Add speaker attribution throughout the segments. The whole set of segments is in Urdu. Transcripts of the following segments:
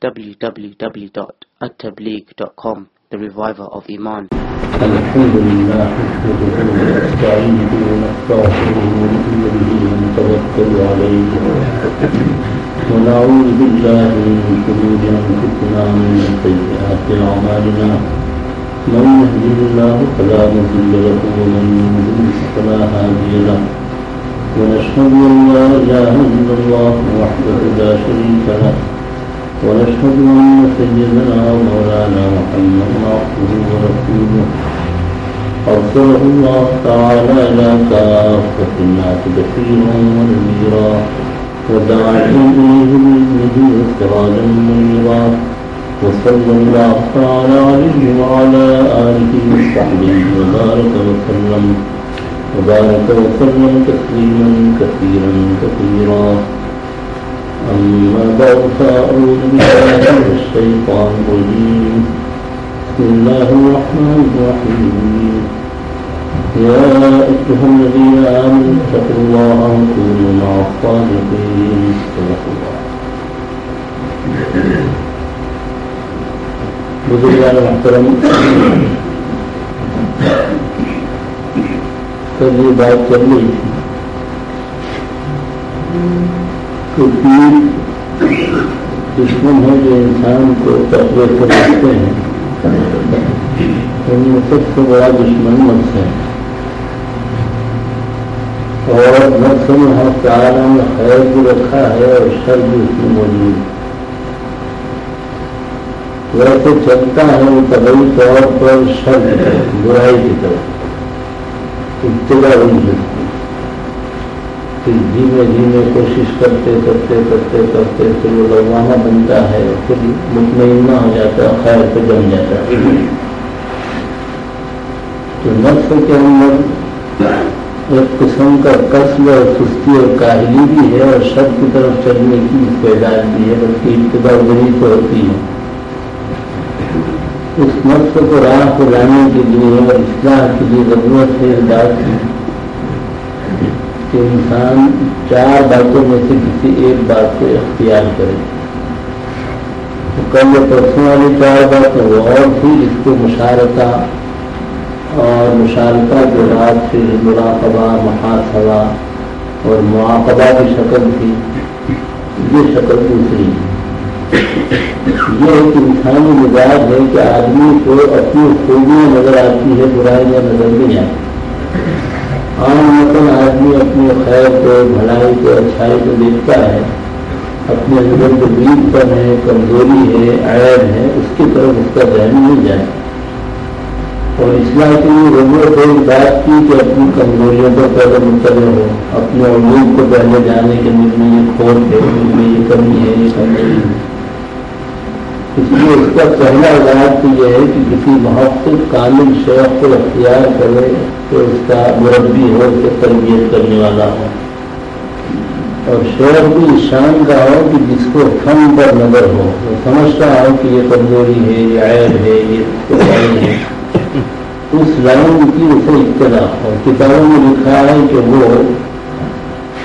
Speaker 1: www.attableek.com The Reviver of Iman
Speaker 2: الحمد لله نحمده ونستعينه ونستغفره ونؤمن به ونتوكل عليه ونعوذ بالله من شرور انفسنا ومن سيئات اعمالنا من يهده الله فلا مضل له ومن يضلل فلا هادي له ونشهد ان لا اله الا الله وحده لا شريك له ونشهد أن سيدنا ومولانا محمدا عبده ورسوله. أرسله الله تعالى إلى كافة الناس بشيرا ونذيرا. وداعيا إليه بإذنه سراجا منيرا. وصلى الله تعالى عليه وعلى آله وصحبه وبارك وسلم. وبارك وسلم تسليما كثيرا كثيرا كثيرا. أما بعد فأعوذ بالله من الشيطان الرجيم بسم الله الرحمن الرحيم. يا أيها الذين آمنوا اتقوا الله وكونوا مع الصادقين صدق الله بزرگان محترم کل یہ بات چل رہی تھی کہ تین دشمن ہیں جو انسان کو تقوی سے رکھتے ہیں۔ یعنی ان میں سب سے بڑا دشمن نفس ہے۔ اور نفس میں ہر تعالیٰ نے خیر بھی رکھا ہے اور شر بھی اس میں موجود ویسے چلتا ہے وہ طبی طور پر شر برائی کی طرف۔ ابتدا ہوئی سکتی پھر دھیمے دھیمے کوشش کرتے کرتے کرتے کرتے پھر وہ لوامہ بنتا ہے پھر مطمئنہ ہو جاتا ہے خیر پہ جم جاتا ہے۔ تو نفس کے اندر ایک قسم کا قصب اور سستی اور کاہلی بھی ہے اور شب کی طرف چلنے کی پیداش بھی ہے، بلکہ ابتدا وہی تو ہوتی ہے۔ اس نفس کو راہ کو لانے کے لیے اور اصلاح کے لیے ضرورت ہے اس بات کی کہ انسان چار باتوں میں سے کسی ایک بات کو اختیار کرے۔ تو کل پرسوں والی چار باتیں وہ اور تھی اس کو مشارکہ اور مشارکہ کے بعد پھر مراقبہ محاصبہ اور مواقبہ کی شکل تھی، یہ شکل دوسری۔ یہ ایک انسانی مزاج ہے کہ آدمی کو اپنی خوبیاں نظر آتی ہے برائیاں نظر نہیں آتی۔ عام مطلب آدمی اپنی خیر کو، بھلائی کو، اچھائی کو دیکھتا ہے، اپنے اندر جو ویک پر ہے، کمزوری ہے عائد ہے، اس کی طرف اس کا ذہن نہیں جائے۔ اور اصلاح کے لیے ضرورت ہے بات کی کہ اپنی کمزوریوں کو پہلے مطلع ہو، اپنے علوم کو پہلے جانے کے مجھ میں یہ کھول ہے مجھ میں یہ کمی ہے، یہ کمی ہے۔ اس لیے اس کا پہلا علاج تو یہ ہے کہ کسی محفوظ کامل، شوق کو اختیار کرے تو اس کا مربی ہو اسے تربیت کرنے والا ہو۔ اور شوق بھی شان کا ہو کہ جس کو فن پر نظر ہو۔ وہ سمجھ رہا ہو کہ یہ کمزوری ہے، یہ عائد ہے، یہ ہے۔ اس لائن کی اسے اطلاع۔ اور کتابوں میں لکھا ہے کہ وہ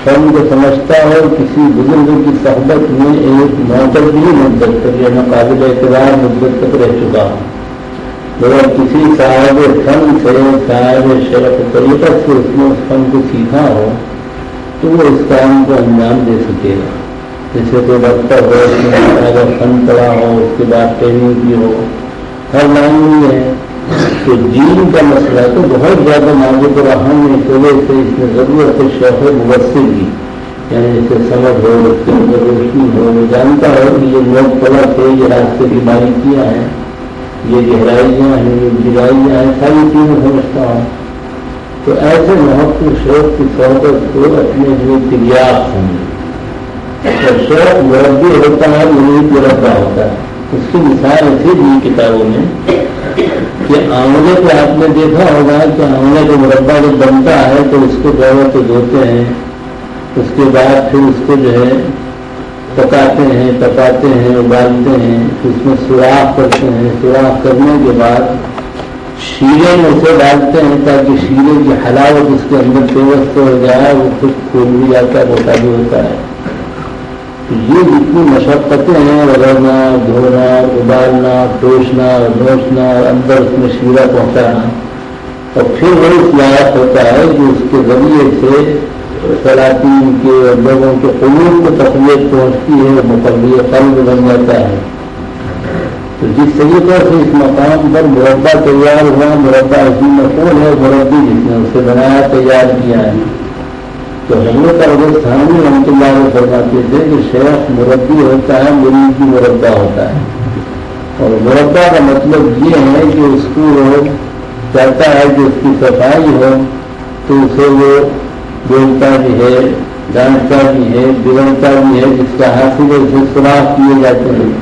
Speaker 2: فن کو سمجھتا ہے کسی بزرگ کی صحبت میں ایک معتدلی مدت تک یا ناقابل اعتبار مدت تک رہ چکا ہوں مگر کسی صاحب فن سے صاحب شرف طریقہ سے اس نے اس فن کو سیکھا ہو، تو وہ اس کام کو انجام دے سکے گا۔ جیسے کوئی ڈاکٹر ہو، اس نے اگر فن پڑا ہو، اس کے بعد ٹریننگ کی ہو۔ ہر لائن میں ہے کہ دین کا مسئلہ تو بہت زیادہ نازک اور اہم ہے اس وجہ سے اس میں ضرورت ہے شوق مبصر کی۔ یعنی اسے سمجھ ہو، اس کے اندر روشنی ہو، وہ جانتا ہو کہ یہ لوگ پلک ہے یہ راستے کی باریکیاں ہیں یہ گہرائیاں ہیں، یہ ہیں، ساری چیزیں سمجھتا ہوں تو ایسے محبت شوق کی صحبت کو اپنے لیے تیار سمجھے اور شوق مربی ہوتا ہے مرید مربع ہوتا ہے۔ اس کی مثال ایسی دی کتابوں میں کہ آملے پہ آپ نے دیکھا ہوگا کہ آملے کا مربع جب بنتا ہے تو اس کو جو سے دھوتے ہیں، اس کے بعد پھر اس کو جو ہے پکاتے ہیں پکاتے ہیں، ابالتے ہیں، اس میں سوراخ کرتے ہیں۔ سوراخ کرنے کے بعد شیرے میں اسے ڈالتے ہیں تاکہ شیرے کی حلاوت اس کے اندر پیوست ہو جائے، وہ خود کھول بھی جاتا ہے موٹا بھی ہوتا ہے۔ یہ جتنی مشقتیں ہیں، رگڑنا، دھونا، ابالنا ٹوسنا نوچنا اور اندر اس میں شیرہ پہنچانا، اور پھر وہ اس لائق ہوتا ہے کہ اس کے ذریعے سے سلاطین کے اور لوگوں کے قلوب کو تقویت پہنچتی ہے اور مقبل قلب بن جاتا ہے۔ تو جس طریقے سے اس مقام پر مربع تیار ہوا، مربع اسی میں کون ہے؟ مربی جس نے اسے بنایا، تیار کیا ہے۔ تو حضرت اگر سامنے رحمت اللہ علیہ فرماتے تھے کہ شیخ مربی ہوتا ہے مریض بھی مربع ہوتا ہے۔ اور مربع کا مطلب یہ ہے کہ اس کو چاہتا ہے کہ اس کی صفائی ہو، تو اسے وہ بولتا بھی ہے ڈانٹتا بھی ہے بگڑتا بھی ہے، جس کا حاصل اسے سراخ کیے جاتے ہیں۔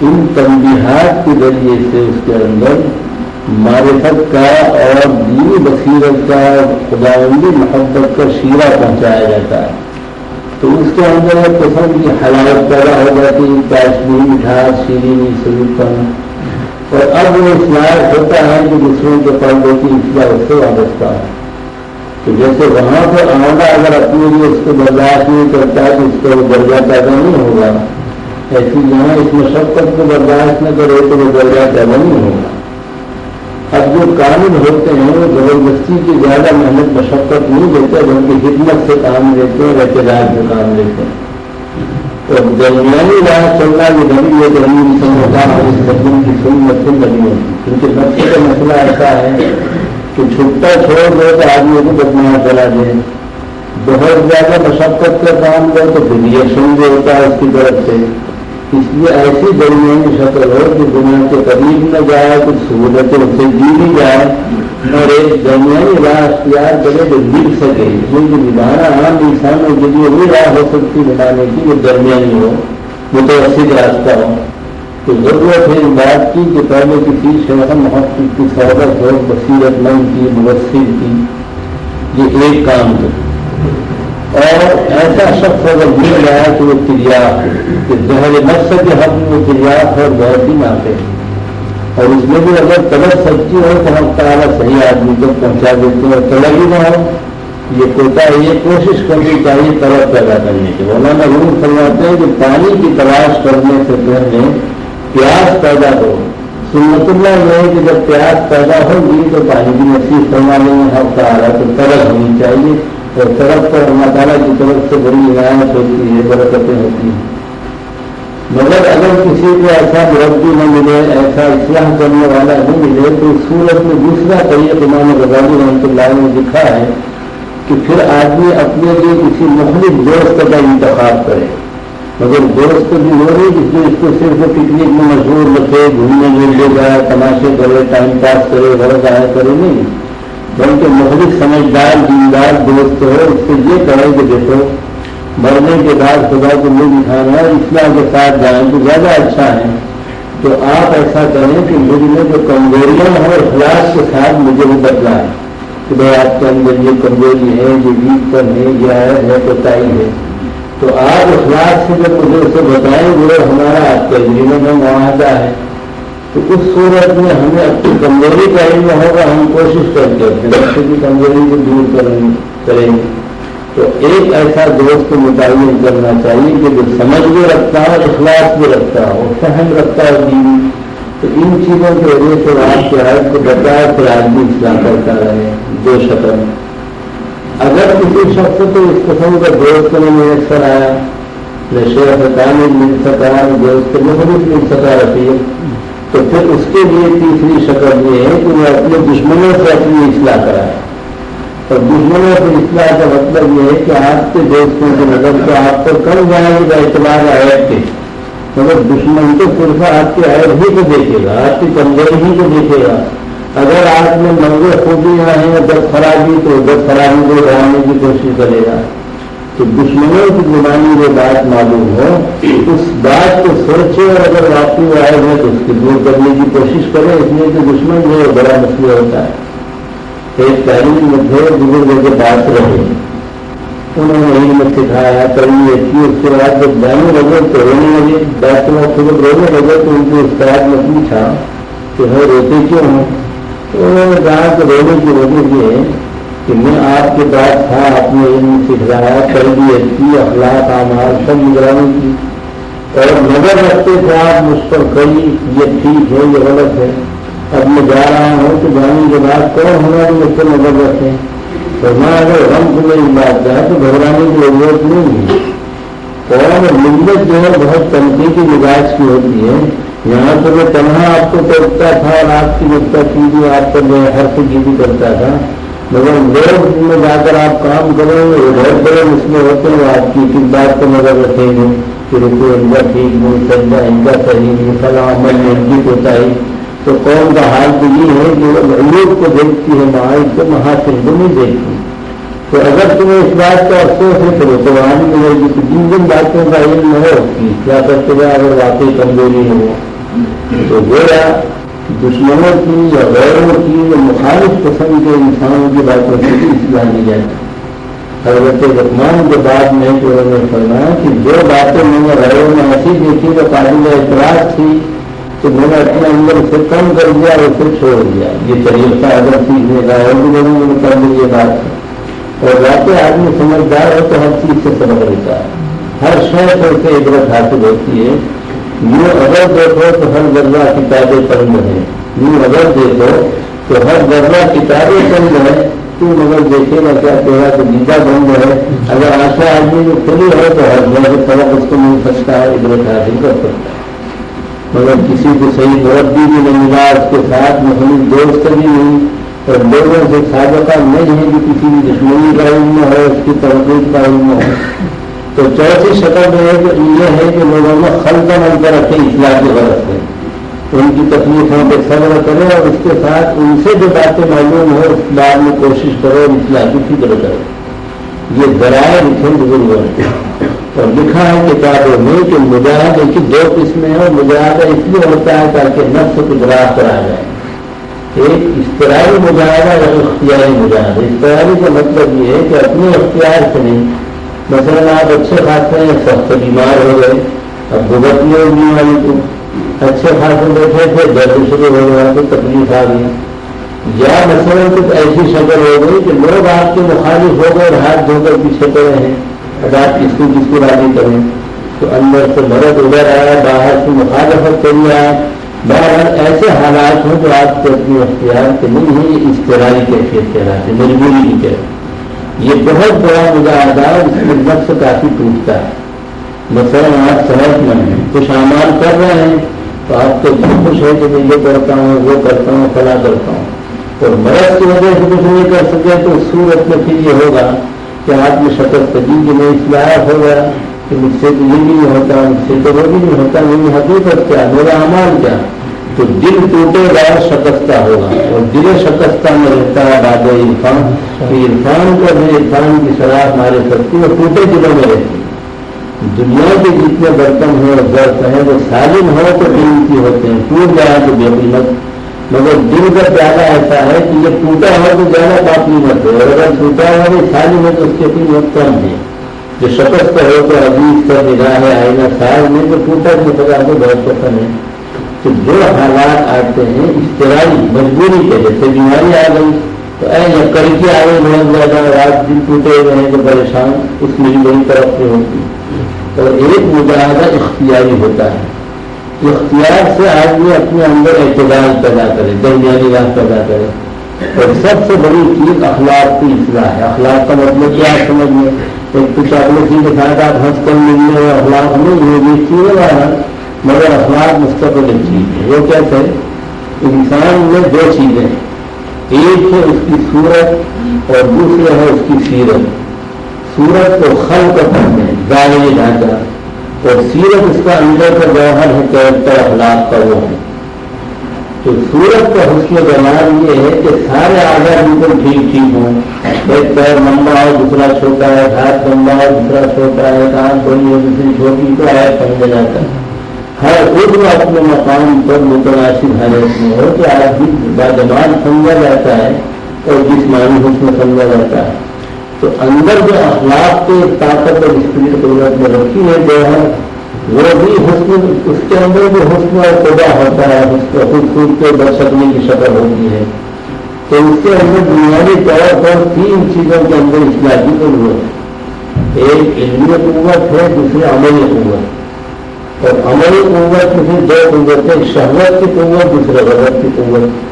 Speaker 2: ان تنبیہات کے ذریعے سے اس کے اندر معرفت کا اور دینی بصیرت کا خداوندی محبت کا شیرہ پہنچایا جاتا ہے۔ تو اس کے اندر ایک قسم کی حالت پیدا ہو جاتی ہے کاشمی مٹھاس شیرینی، سلوکن۔ اور اب وہ اسلام ہوتا ہے کہ دوسروں کے پردوں کی اصلاح اس سے وابستہ ہے۔ تو جیسے وہاں پر آمدہ اگر اپنے لیے اس کو برداشت نہیں کرتا ہے تو اس کا وہ درجہ پیدا نہیں ہوگا؟ ایسی یہاں اس مشقت کو برداشت نہ کرے تو وہ درجہ پیدا نہیں ہوگا۔ اب جو قانون ہوتے ہیں، وہ زبردستی کی زیادہ محنت، مشقت نہیں دیتے، بلکہ حکمت سے کام لیتے ہیں احتجاج سے کام لیتے ہیں۔ اور درمیانی راہ چلنا یہ بنی ہے کہ ہم ہوتا ہے اس بدن کی سنت سے بنی ہوتی کیونکہ نقصے کا مسئلہ ایسا ہے کہ چھٹا چھوڑ دو تو آدمی کو بدنام چلا دے بہت زیادہ مشقت کا کام دو تو پھر ریئیکشن بھی ہوتا ہے اس کی طرف سے۔ اس لیے ایسی درمیانی شکل ہو کہ دنیا کے قریب نہ جائے، کچھ سہولتیں اسے دی بھی جائے۔ اور ایک درمیانی راہ اختیار کرے تو مل سکے کیونکہ نبھانا عام انسانوں کے لیے وہ راہ ہو سکتی بنانے کی وہ درمیانی ہو، متوسط راستہ ہو۔ تو ضرورت ہے اس بات کی کہ پہلے کسی شہر محبت کی سہولت ہو بصیرت مند کی مبصر کی، یہ ایک کام کرے اور ایسا شخص اگر مل جائے تو وہ تریاق کہ زہر نفس کے حق میں وہ تریاق اور بہت ہی ناپے اور اس میں بھی اگر طلب سچی ہو تو ہم تعالیٰ صحیح آدمی تک پہنچا دیتے ہیں اور طلب ہی نہ ہو۔ یہ کوتا یہ کوشش کرنی چاہیے طلب پیدا کرنے کی۔ مولانا روم فرماتے ہیں کہ پانی کی تلاش کرنے سے پہلے پیاس پیدا ہو۔ سنت اللہ یہ ہے کہ جب پیاس پیدا ہوگی تو جی پانی کی نصیب فرما لیں گے ہم تعالیٰ تو طلب ہونی چاہیے اور طرف پر اللہ تعالیٰ کی طرف سے بڑی عنایت ہوتی ہے، برکتیں ہوتی ہیں۔ مگر اگر کسی کو ایسا مربی نہ ملے، ایسا اصلاح کرنے والا نہیں ملے، تو اس صورت میں دوسرا طریق امام غزالی رحمۃ اللہ نے لکھا ہے کہ پھر آدمی اپنے لیے کسی مختلف دوست کا انتخاب کرے۔ مگر دوست بھی ہو رہی جس میں اس کو صرف پکنک میں مشہور رکھے گھومنے لے جائے، تماشے کرے، ٹائم پاس کرے غرض آیا کرے، نہیں۔ بلکہ مختلف سمجھدار، دیندار دوست ہو اس سے یہ کریں کہ دیکھو، مرنے کے بعد خدا کو منہ دکھانا ہے اسلام کے ساتھ جائیں تو زیادہ اچھا ہے۔ تو آپ ایسا کریں کہ مجھ میں جو کمزوریاں ہیں اخلاص کے ساتھ مجھے وہ بدلا ہے کہ بھائی آپ کے اندر یہ کمزوری ہے یہ ویک پر ہے یہ ہے تو ہے۔ تو آپ اخلاص سے جب مجھے اسے بتائیں گے ہمارا آپ کے جیون میں معاہدہ ہے، تو اس صورت میں ہمیں اپنی کمزوری کا علم ہوگا، ہم کوشش کرتے ہیں بچے کی کمزوری کو دور کریں گے تو ایک ایسا دوست متعین کرنا چاہیے کہ جو سمجھ بھی رکھتا ہے اخلاق بھی رکھتا ہو، فہم رکھتا ہے دین تو ان چیزوں کی وجہ سے آپ کے آئے کو بتایا کہ آدمی اصلاح کرتا رہے دو شکل اگر کسی شخص کو اس قسم کا دوست نہیں میسر آیا نشے فتانے مل سکا دوست مختلف مل سکا رہتی ہے، تو پھر اس کے لیے تیسری شکل یہ ہے کہ وہ اپنے دشمنوں سے اپنی اصلاح کرائے۔ اور دشمنوں سے اصلاح کا مطلب یہ ہے کہ آپ کے دوستوں کی نظر سے آپ کو کم جائے گا اعتبار عائد کے مگر دشمن تو صرف آپ کے عائد ہی کو دیکھے گا، آپ کی کمزوری ہی کو دیکھے گا۔ اگر آپ میں منگے خوبیاں ہیں دس خرابی تو دس خرابی کو ڈالنے کی کوشش کرے گا۔ تو دشمنوں کی زبانی یہ بات معلوم ہو اس بات کو سوچے اور اگر واقعی آئے ہیں تو اس کی دور کرنے کی کوشش کرے، اس لیے کہ دشمن جو ہے بڑا مسئلہ ہوتا ہے۔ ایک تعلیم میں تھے بزرگ کے پاس رہے انہوں نے علم سکھایا تربیت کی، اس کے بعد جب جانے لگے تو رونے لگے۔ ڈاکٹر خود رونے لگے تو ان کے استاد نے پوچھا کہ وہ روتے کیوں ہوں تو انہوں نے کہا کہ رونے کی وجہ یہ ہے کہ میں آپ کے پاس تھا، آپ نے علم سکھلایا تربیت کی اخلاق آمار سب نگرانی کی۔ اور نظر رکھتے تھے آپ مجھ پر کئی، یہ ٹھیک ہے، یہ غلط ہے۔ اب میں جا رہا ہوں تو جانے کے بعد کون ہماری مجھ پر نظر رکھیں تو میں اگر ہم کو میری بات جائے تو گھبرانے کی ضرورت نہیں ہے۔ اور ملت جو ہے، بہت تنقید کی مزاج کی ہوتی ہے۔ یہاں تو میں تنہا آپ کو ٹوکتا تھا اور آپ کی نقطہ چیزیں آپ پر میں ہر سے جی بھی کرتا تھا۔ مگر لوگ میں جا کر آپ کام کریں گے وہ بہت بڑے مسئلے ہوتے ہیں۔ آپ کی کس بات کو نظر رکھیں گے کہ رکو ان کا ٹھیک نہیں سجا ان کا صحیح نہیں فلاں عمل میں ان کی کوتاہی۔ تو قوم کا حال تو یہ ہے کہ وہ لوگ کو دیکھتی ہے معاذ کو محاسن کو نہیں دیکھتی۔ تو اگر تمہیں اس بات کا افسوس ہے، تو تو وہاں ملے گی کہ جن جن باتوں کا علم ہو کیا کرتے ہوئے اگر واقعی کمزوری ہو تو گویا دشمنوں کی یا غیروں کی یا مخالف قسم کے انسانوں کی باتوں سے بھی اصلاح نہیں جاتی حضرت رحمان کے بعد میں جو انہوں نے فرمایا کہ جو باتیں میں نے غیروں میں ایسی دیکھی تو قابل اعتراض تھی، تو میں نے اپنے اندر اسے کم کر دیا اور اسے چھوڑ دیا۔ یہ طریقہ اگر سیکھنے کا اور بھی لوگوں نے کر دی یہ بات اور واقع آدمی سمجھدار ہے تو ہر چیز سے سمجھ لیتا ہے۔ ہر شہر پر سے عبرت حاصل ہوتی ہے۔ یوں اگر دیکھو تو ہر درجہ کتابیں پڑھنے ہیں یوں اگر دیکھو تو ہر درجہ کتابیں پڑھنے ہیں تو مگر دیکھے گا کیا تیرا تو نیتا بند ہے اگر آشا آدمی جو کھلی ہے تو ہر جگہ سبق اس کو مل سکتا ہے عبرت حاصل کر سکتا ہے۔ مگر کسی کو صحیح مربی بھی نہیں ملا اس کے ساتھ مختلف دوست بھی نہیں۔ اور لوگوں سے سابقہ نہیں ہے کہ کسی بھی دشمنی کا علم ہے اس کی ترقی کا علم ہے تو چوتھی شکل میں ہے کہ یہ ہے کہ لوگوں میں خلطہ من کر رکھے اصلاح کے برس ہے ان کی تکلیفوں ہاں پہ صبر کرو اور اس کے ساتھ ان سے جو باتیں معلوم ہو اس بات میں کوشش کرو اصلاح کی فکر کرو یہ ذرائع لکھے بزرگوں نے اور لکھا ہے کتابوں میں کہ مجاہدے کی دو قسمیں ہیں اور مجاہدہ اس لیے ہوتا ہے تاکہ نفس کو گراہ کرا جائے۔ ایک اشترائی مجاہدہ اور اختیاری مجاہدہ۔ اشترائی کا مطلب یہ ہے کہ اپنے اختیار سے نہیں مثلاً آپ اچھے خاصے ہیں، سخت بیمار ہو گئے، اب بھگتنے والی کو اچھے خاصے بیٹھے تھے درد شروع ہو گیا تو تکلیف آ گئی۔ یا مثلاً کچھ ایسی شکل ہو گئی کہ لوگ آپ کے مخالف ہو گئے اور ہاتھ دھو کر پیچھے پڑے ہیں، اب آپ کس کو کس کو راضی کریں۔ تو اندر سے مرد ادھر آیا، باہر سے مخالفت کری آیا۔ باہر ایسے حالات ہوں جو آپ کو اپنی اختیار کے نہیں ہے یہ اشترائی کیفیت کہہ رہا ہے مجبوری کی کہہ یہ بہت بڑا مجاہدہ ہے اس میں نفس کافی ٹوٹتا ہے۔ مثلاً آپ صحت مند ہیں کچھ اعمال کر رہے ہیں، تو آپ تو خوش ہے کہ میں یہ کرتا ہوں، وہ کرتا ہوں فلا کرتا ہوں۔ اور مرض کی وجہ سے کچھ نہیں کر سکے، تو صورت میں پھر یہ ہوگا کہ آپ میں شکست کبھی کہ میں اس لائق ہو گیا کہ مجھ سے تو یہ بھی نہیں ہوتا، مجھ سے تو وہ بھی نہیں ہوتا، میری حقیقت کیا، میرا امال کیا؟ تو دل ٹوٹے گا، شکستہ ہوگا۔ اور دل شکستہ میں رہتا ہے باد عرفان، کہ عرفان کو میں عرفان کی شراب مارے سکتی اور ٹوٹے دلوں میں رہتی دنیا کے جتنے برتن ہیں اور درد ہیں، وہ سالم ہو تو قیمتی ہوتے ہیں۔ ٹوٹ جائے تو بے قیمت۔ مگر دل کا پیارا ایسا ہے کہ یہ ٹوٹا ہو تو زیادہ با قیمت ہے۔ اور اگر ٹوٹا ہو تو سالم ہے تو اس کی قیمت کم ہے۔ جو شکست ہو تو عزیز کا نگاہ ہے، آئینہ سال میں تو ٹوٹا نہیں پتا کو بہت پسند ہے۔ تو جو حالات آتے ہیں اشترائی مجبوری کے جیسے بیماری آ گئی، تو اے یہ کر کے آگے بہت زیادہ، رات دن ٹوٹے ہوئے ہیں تو پریشان، اس میں بھی بڑی طرف سے ہوتی۔ ہے اور ایک مجاہدہ اختیاری ہوتا ہے۔ اختیار سے آدمی اپنے اندر اعتدال پیدا کرے، درمیانی راہ پیدا کرے۔ اور سب سے بڑی چیز اخلاق کی اصلاح ہے۔ اخلاق کا مطلب کیا سمجھ میں۔ ایک تو چاکلوسی کے ساتھ آپ ہنس کر ملنے اور اخلاق نہیں یہ بھی چیز والا مگر اخلاق مستقل ایک چیز ہے وہ کیسے انسان میں دو چیزیں ایک ہے اس کی صورت اور دوسرے ہے اس کی سیرت۔ سورت کو خل کر پڑھتے ہیں ظاہری ڈھانچہ۔ اور سیرت اس کا اندر کا جوہر ہے، کیریکٹر اخلاق کا وہ ہے۔ تو سورت کا حسن بیان یہ ہے کہ سارے آزاد بالکل ٹھیک ٹھیک ہوں۔ ایک پیر لمبا ہو دوسرا چھوٹا ہے، ہاتھ لمبا ہو دوسرا چھوٹا ہے، کان بڑی ہو دوسری چھوٹی تو آیا سمجھا جاتا ہے۔ ہر خود اپنے مقام پر متناسب حالت میں ہو کہ آدمی باجمان سمجھا جاتا ہے اور جسمانی حسن سمجھا جاتا ہے۔ تو اندر جو اخلاق کے طاقت اور اسپرٹ قدرت میں رکھی ہے، جو ہے، وہ بھی حسن، اس کے اندر جو حسن اور خدا ہوتا ہے، اس کو خود خود کے برسکنے کی شکل ہوتی ہے۔ تو اس کے اندر بنیادی طور پر تین چیزوں کے اندر اصلاح کی ضرورت ہے۔ ایک علمی قوت ہے دوسری عملی قوت۔ اور عملی قوت میں دو قوتیں، شہوت کی قوت، دوسرے غلط کی قوت۔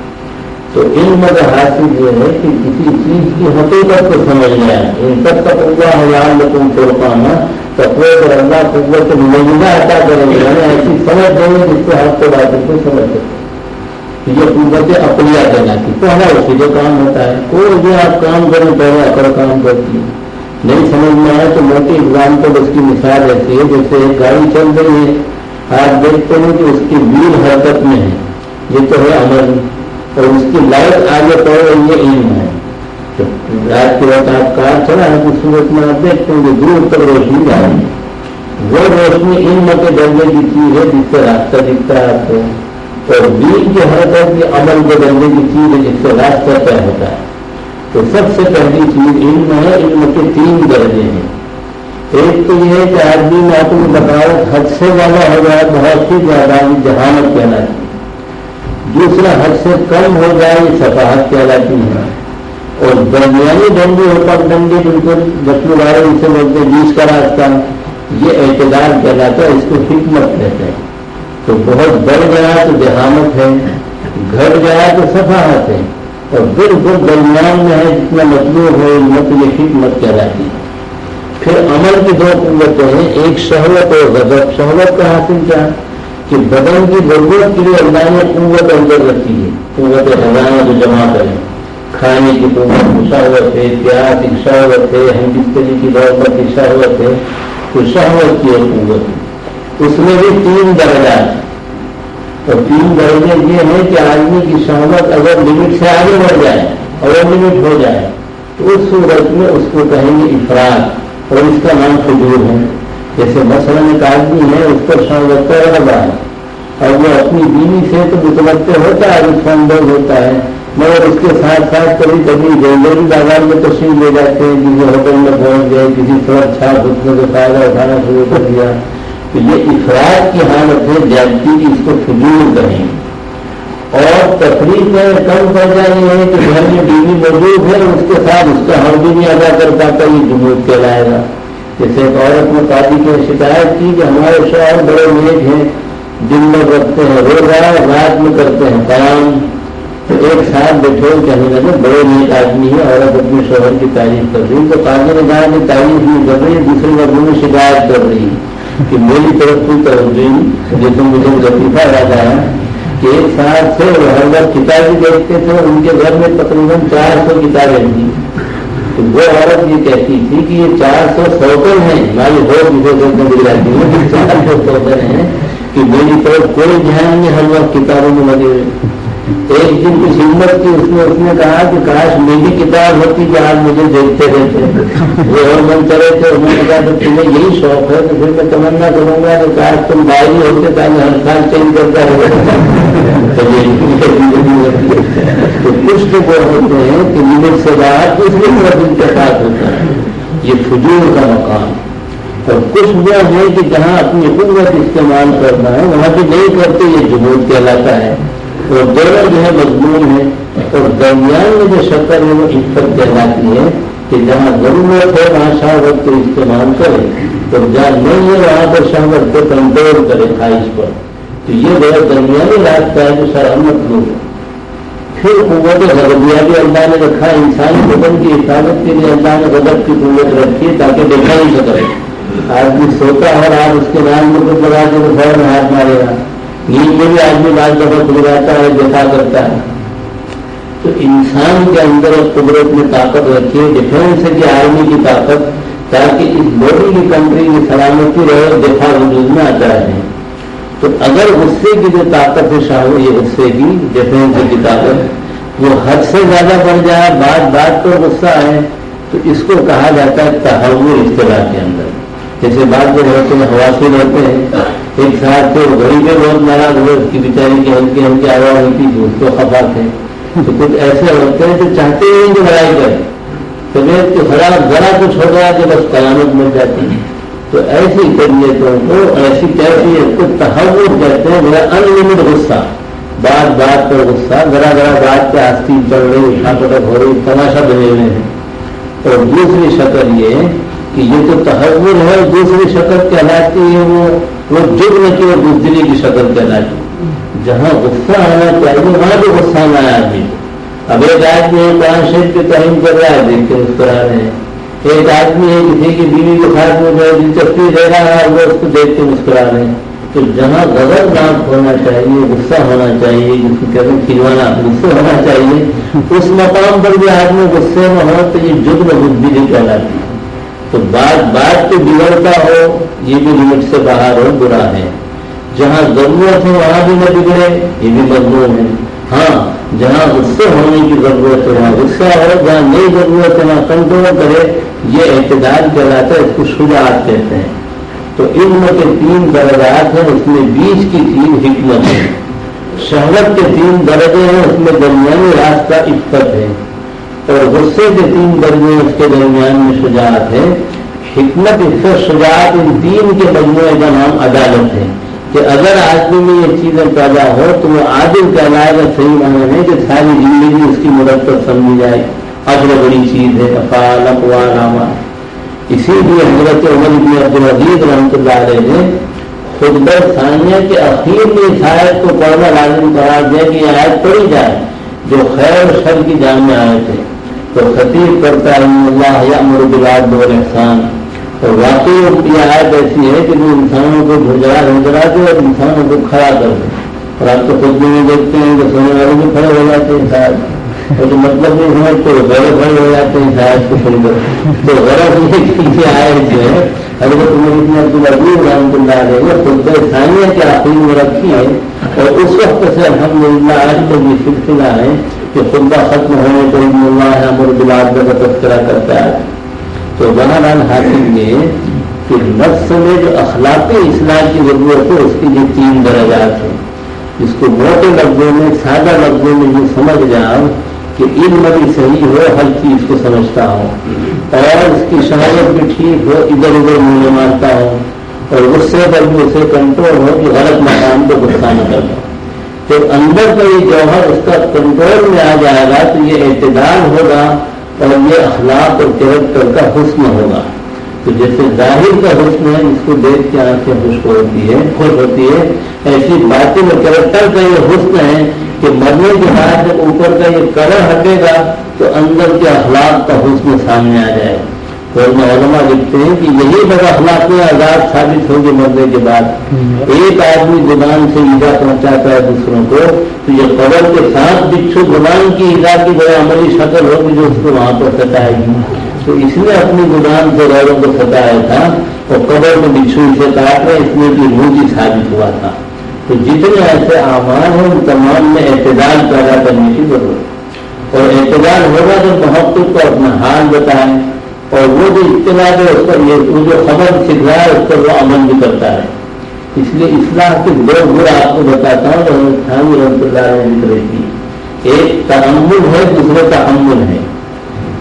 Speaker 2: تو علم کا حاصل یہ ہے کہ کسی چیز کی حقیقت کو سمجھنا ہے۔ ان سب کا پورا حیال لوگوں کو پانا تقوی اور اللہ قوت مجموعہ عطا کریں گے۔ یعنی ایسی سمجھ دیں گے جس سے آپ کو بات کو سمجھ سکتے یہ قوت اپنی کہلاتی پہلا اسی جو کام ہوتا ہے، کوئی بھی آپ کام کریں، پہلے اپنا کام کرتی ہے نہیں سمجھ میں آئے تو موٹی ایگزام کو اس کی مثال ایسی ہے جیسے ایک گاڑی چل رہی ہے، آپ دیکھتے ہیں کہ اس کی ویل حرکت میں ہے۔ یہ تو ہے عمل۔ اور اس کی لائٹ آگے پڑ رہی ہے، علم ہے۔ رات کے وقت آپ کار چلا ہے تو صورت میں آپ دیکھتے ہیں کہ دور تک روشنی جا رہی ہے۔ وہ روشنی علم کے درجے کی چیز ہے جس سے راستہ دکھتا ہے آپ کو۔ اور دین کی حرکت کی عمل کے بننے کی چیز ہے جس سے راستہ طے ہوتا ہے۔ تو سب سے پہلی چیز علم ہے، علم کے تین درجے ہیں۔ ایک تو یہ ہے کہ آدمی میں آپ کو بتاؤ حد سے زیادہ ہو جائے بہت ہی زیادہ جہانت کہلاتی ہے دوسرا حد سے کم ہو جائے یہ صفاحت کہلاتی ہے اور درمیانی ڈنڈی اوپر ڈنڈی بالکل جتنے بارے ان سے بولتے بیچ کا راستہ، یہ اعتدار کہلاتا ہے، اس کو حکمت کہتے ہیں۔ تو بہت بڑھ گیا تو دہانت ہے، گھٹ گیا تو صفاحت ہے۔ اور بالکل درمیان میں ہے جتنا مطلوب ہے مت یہ حکمت کہلاتی ہے۔ پھر عمل کی دو قوتیں ہیں، ایک شہوت اور غضب۔ شہوت کا حاصل کیا؟ کہ بدن کی ضرورت کے لیے اللہ نے قوت اندر رکھی ہے۔ قوت ہزاروں جو جمع کریں کھانے کی قوت شہوت ہے، پیاس کی شہوت ہے، ہم کس کی دولت کی شہوت ہے، تو شہوت کی ایک قوت ہے۔ اس میں بھی تین درجات اور تین درجے یہ ہیں کہ آدمی کی شہمت اگر لمٹ سے آگے بڑھ جائے اور لمٹ ہو جائے، تو اس صورت میں اس کو کہیں گے افراد اور اس کا نام فجور ہے۔ جیسے مثلا ایک آدمی ہے، اس کو شہمت کا ہے اور وہ اپنی بیوی سے تو متوقع ہوتا ہے، اس کا ہوتا ہے، مگر اس کے ساتھ ساتھ کبھی کبھی جنگلی بازار میں تشریف لے جاتے ہیں، کسی ہوٹل میں پہنچ گئے، کسی سڑک چھاپ، اس میں فائدہ اٹھانا شروع کر دیا۔ تو یہ افراد کی حالت ہے جانتی کی اس کو فضول کریں اور تفریح میں کم کر جائے ہے کہ گھر میں بیوی موجود ہے اس کے ساتھ اس کا حق بھی نہیں ادا کر پاتا، یہ جمود کہلائے گا۔ جیسے ایک عورت نے پارٹی کی شکایت کی کہ ہمارے شوہر بڑے نیک ہیں دن میں رکھتے ہیں، روزہ رات میں کرتے ہیں کام تو ایک ساتھ بیٹھے کہنے لگے، بڑے نیک آدمی ہے، عورت اپنے شوہر کی تعریف کر رہی تو قاضی نے کہا کہ تعریف نہیں کر رہی دوسرے لوگوں میں شکایت کر رہی ہے۔ کہ میری طرف کوئی توجہ جیسے مجھے لطیفہ یاد آیا کہ ایک ساتھ سے ہر بار کتابیں دیکھتے تھے ان کے گھر میں تقریباً چار سو کتابیں تھیں۔ تو وہ عورت یہ کہتی تھی کہ یہ چار سو سوکر ہیں۔ ہماری بہت مجھے گزراتی ہوں چار سو سوکر ہیں کہ میری طرف کوئی دھیان نہیں، ہر وقت کتابوں میں لگے ہوئے۔ ایک دن کچھ ہمت کی اس نے اس نے کہا کہ کاش میری کتاب ہوتی کہ آج مجھے دیکھتے رہتے۔ وہ اور من کرے تھے، انہوں نے کہا کہ تمہیں یہی شوق ہے تو پھر میں تمنا کروں گا کہ کاش تم باہری ہوتے تاکہ ہر سال چینج کرتا رہے تو کچھ تو وہ ہوتے ہیں کہ ملک سے باہر اس لیے پورا دن کے ساتھ ہوتا ہے۔ یہ فجور کا مقام۔ اور کچھ وہ ہے کہ جہاں اپنی قوت استعمال کرنا ہے، وہاں پہ نہیں کرتے، یہ جمود کہلاتا ہے۔ اور دونوں جو ہے مضمون ہے اور درمیان میں جو شکر ہے وہ عفت کہلاتی ہے کہ جہاں ضرورت ہے وہاں شہرت کو استعمال کرے اور جہاں نہیں ہے وہاں پر شہرت کو کنٹرول کرے خواہش پر۔ تو یہ بڑا درمیانی راستہ ہے جو سرحمت لوگ پھر قوت غربیہ بھی اللہ نے رکھا، انسانی بدن کی حفاظت کے لیے اللہ نے غذب کی قوت رکھی ہے تاکہ دیکھا نہیں سکے آدمی سوتا ہے اور آپ اس کے نام میں کچھ لگا کے فوراً ہاتھ مارے گا۔ نیند میں بھی آدمی بعض دفعہ گزراتا ہے دفاع کرتا ہے۔ تو انسان کے اندر قدرت میں طاقت رکھی ہے ڈیفینس ہے کہ آرمی کی طاقت تاکہ اس بوڈی کی کنٹری کی سلامتی رہے اور دفاع وجود میں آتا ہے تو اگر غصے کی جو طاقت ہے شاہ، یہ غصے کی ڈیفینس کی طاقت وہ حد سے زیادہ بڑھ جائے بات بات پر غصہ ہے تو اس کو کہا جاتا ہے تحور اصطلاح کے اندر۔ جیسے بات جو رہتے ہیں حواسی رہتے ہیں۔ ایک ساتھ تو گھڑی میں بہت ناراض ہوئے، اس کی بیچاری کی ہلکی ہلکی آواز ہوتی دوست کو خفا تھے تو کچھ ایسے ہوتے ہیں جو چاہتے ہی نہیں کہ لڑائی کریں۔ طبیعت کی خراب ذرا کچھ ہو گیا کہ بس قیامت مل جاتی ہے۔ تو ایسی طبیعتوں کو، ایسی کیفیت کو تحور کہتے ہیں، میرا انلمٹ غصہ۔ بات بات پر غصہ، ذرا ذرا بات پہ آستی چڑھ رہی اٹھا پٹک ہو رہی تماشا بنے ہوئے ہیں۔ اور دوسری شکل یہ کہ یہ تو تحور ہے دوسری شکل کے حالات کی وہ۔ وہ جرم کی وہ بزدلی کی شکل کہنا چاہیے جہاں غصہ آنا چاہیے وہاں بھی غصہ نہ آیا آدمی اب ایک آدمی ہے قرآن شریف کے تعلیم کر رہا ہے، دیکھ کے مسکرا رہے ہیں۔ ایک آدمی ہے، کسی کی بیوی کے ساتھ میں جو دلچسپی دے رہا ہے، وہ اس کو دیکھ کے مسکرا رہے ہیں۔ تو جہاں غلط بات ہونا چاہیے، غصہ ہونا چاہیے، جس کو کہتے ہیں کھلوانا، غصہ ہونا چاہیے، اس مقام پر بھی آدمی غصے میں ہو تو یہ جگ جرم نہیں کہلاتی۔ ہے تو بات بات پہ بگڑتا ہو یہ بھی لمٹ سے باہر اور برا ہے۔ جہاں ضرورت ہے وہاں بھی نہ بگڑے، یہ بھی مضمون ہے۔ ہاں جہاں غصے ہونے کی ضرورت ہے وہاں غصہ ہو جہاں نئی ضرورت ہے وہاں کنٹرول کرے، یہ اعتدال کہلاتا ہے، اس کو شجاعت کہتے ہیں۔ تو علم کے تین درجات ہیں، اس میں بیچ کی تین حکمت ہے شہرت کے تین درجے ہیں، اس میں درمیانی راستہ عفت ہے۔ اور غصے کے تین درجے اس کے درمیان میں شجاعت ہے۔ حکمت سے شجاعت ان دین کے مجموعے کا نام عدالت ہے کہ اگر آدمی میں یہ چیزیں پیدا ہو تو وہ عادل کہلائے گا، صحیح معنی میں کہ ساری زندگی اس کی مدد پر سمجھی جائے۔ اصل بڑی چیز ہے افعال اقوال اعمال اسی لیے حضرت عمر ابن عبد العزیز رحمت اللہ علیہ نے خود ثانیہ کے اخیر میں اس آیت کو پڑھنا لازم قرار دیا کہ یہ آیت پڑھی جائے، جو خیر شر کی جان میں آئے تھے تو خطیب کرتا ہے اللہ یا مرد بلاد بول احسان تو واقعی ان کی آیت ایسی ہے کہ وہ انسانوں کو جھنجھلا جھنجھلا دے اور انسانوں کو کھڑا کر دے۔ اور آپ تو خود بھی نہیں دیکھتے ہیں کہ سونے والے بھی کھڑے ہو جاتے ہیں شاید۔ اور جو مطلب نہیں سمجھتے وہ غیر کھڑے ہو جاتے ہیں شاید کو سن کر تو غرض یہ کہ یہ آیت جو ہے، حضرت عمر اتنے عبد العزیز رحمۃ اللہ علیہ نے خود ثانیہ کے آخری میں رکھی ہے۔ اور اس وقت سے الحمد للہ آج تک یہ سلسلہ ہے کہ خدا ختم ہونے پر اللہ امر بلاد کا تذکرہ کرتا ہے۔ تو جنا لال حاکم نے کہ نفس میں جو اخلاقی اصلاح کی ضرورت ہے، اس کے یہ تین درجات ہیں۔ اس کو موٹے لفظوں میں، سادہ لفظوں میں یہ سمجھ جاؤ کہ علم بھی صحیح ہو ہر چیز کو سمجھتا ہوں۔ اور اس کی شہادت بھی ٹھیک ہو، ادھر ادھر مجھے مارتا ہوں۔ اور غصے پر بھی اسے کنٹرول ہو کہ غلط مقام کو غصہ نہ کرتا تو اندر کا یہ جوہر اس کا کنٹرول میں آ جائے گا تو یہ اعتدال ہوگا اور یہ اخلاق اور کیریکٹر کا حسن ہوگا۔ تو جیسے ظاہر کا حسن ہے، اس کو دیکھ کے آنکھیں خشک ہوتی ہے خوش ہوتی ہے ایسی باتیں اور کیریکٹر کا یہ حسن ہے کہ مرنے کے بعد جب اوپر کا یہ کلر ہٹے گا تو اندر کے اخلاق کا حسن سامنے آ جائے۔ گا ورنہ علماء لکھتے ہیں کہ یہی بد اخلاق میں آزاد ثابت ہوں گے مرنے کے بعد۔ ایک آدمی زبان سے ایزا پہنچاتا ہے دوسروں کو تو یہ قبر کے ساتھ بچھو زبان کی ایزا کی بڑے عملی شکل ہوگی جو اس کو وہاں پر ستائے گی۔ تو اس نے اپنی زبان سے غیروں کو ستایا تھا اور قبر میں بچھو اسے کاٹ رہے اس میں بھی روزی ثابت ہوا تھا۔ تو جتنے ایسے آمان ہیں ان تمام میں اعتدال پیدا کرنے کی ضرورت۔ اور اعتدال ہوگا تو بہت کچھ کو اپنا حال بتائیں۔ اور وہ جو اطلاع ہے اس پر یہ وہ جو خبر سکھ رہا ہے اس پر وہ عمل بھی کرتا ہے۔ اس لیے اصلاح کے دو گر آپ کو بتاتا ہوں، جو تھانوی رحمت اللہ نے ذکر کی۔ ایک تعمل ہے دوسرے تحمل ہے۔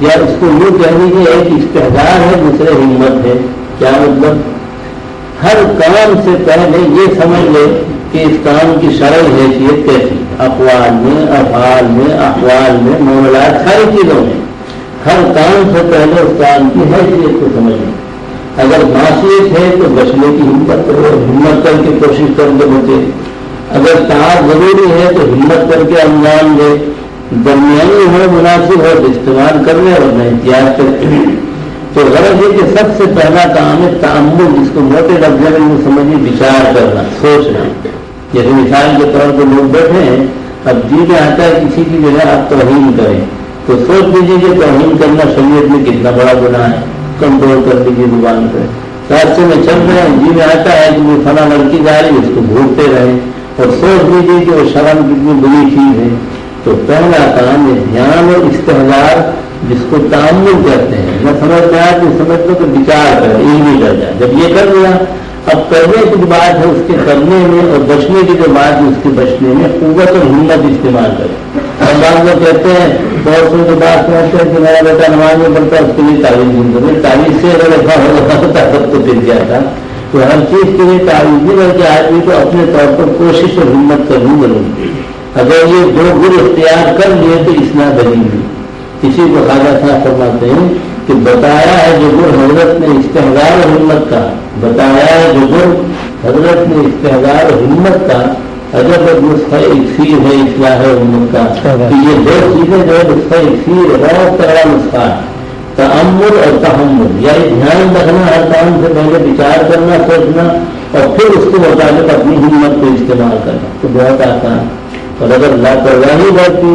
Speaker 2: یا اس کو یوں کہہ لیجیے ایک استحدار ہے دوسرے ہمت ہے۔ کیا مطلب؟ ہر کام سے پہلے یہ سمجھ لے کہ اس کام کی شرح حیثیت کیسی اقوال میں، افعال میں اقوال میں، معاملات، ساری چیزوں میں۔ ہر کام سے پہلے اس کام کی حیثیت کو سمجھیں اگر معاشیت ہے تو بچنے کی ہمت کرو ہمت کر کے کوشش کر دے بچے۔ اگر کار ضروری ہے تو ہمت کر کے انجام دے۔ درمیانی ہو، مناسب ہو تو استعمال کر لے اور احتیاط کریں تو غرض یہ کہ سب سے پہلا کام ہے تعمل جس کو موٹے لفظ میں سمجھیں وچار کرنا، سوچنا۔ جیسے مثال کے طور پر لوگ بیٹھے ہیں، اب دین آتا ہے کسی کی جگہ آپ توہین کریں۔ تو سوچ لیجیے کہ توہین کرنا شریعت میں کتنا بڑا گناہ ہے۔ کنٹرول کر لیجیے زبان پہ۔ راستے میں چل رہے ہیں جی میں آتا ہے کہ وہ لڑکی جا رہی ہے، اس کو گھومتے رہے۔ اور سوچ لیجیے کہ وہ شرم کتنی بری چیز ہے۔ تو پہلا کام یہ دھیان اور استحدار جس کو تعمل کرتے ہیں۔ میں سمجھ رہا کہ سمجھ لو تو وچار کر بھی کر جائے جب یہ کر لیا اب کرنے کی جو بات ہے، اس کے کرنے میں اور بچنے کی جو بات ہے، اس کے بچنے میں قوت اور ہمت استعمال کریں اور بعض لوگ کہتے ہیں، بہت سے جو بات سمجھتے ہیں کہ میرا بیٹا نماز میں پڑھتا اس کے لیے تعلیم دن زندگی تعلیم سے اگر ایسا ہو جاتا تو طاقت تو دل جاتا تو ہر چیز کے لیے تعلیم دی بلکہ آدمی کو اپنے طور پر کوشش اور ہمت کرنی ضروری اگر یہ دو گر اختیار کر لیے تو اس نہ بنی ہوئی۔ اسی کو خواجہ صاحب فرماتے ہیں کہ بتایا ہے جو گر حضرت نے استحدار ہمت کا، بتایا ہے جو گر حضرت نے استحدار ہمت کا اگر نسخہ اکثیر ہے اصلاح ہے امت کا تو یہ دو چیزیں جو ہے نسخہ اکثیر ہے بہت تگڑا نسخہ ہے تعمر اور تحمل یعنی دھیان رکھنا، ہر کام سے پہلے وچار کرنا، سوچنا، اور پھر اس کے مطابق اپنی ہمت کو استعمال کرنا، تو بہت آسان اور اگر لاپرواہی بڑھتی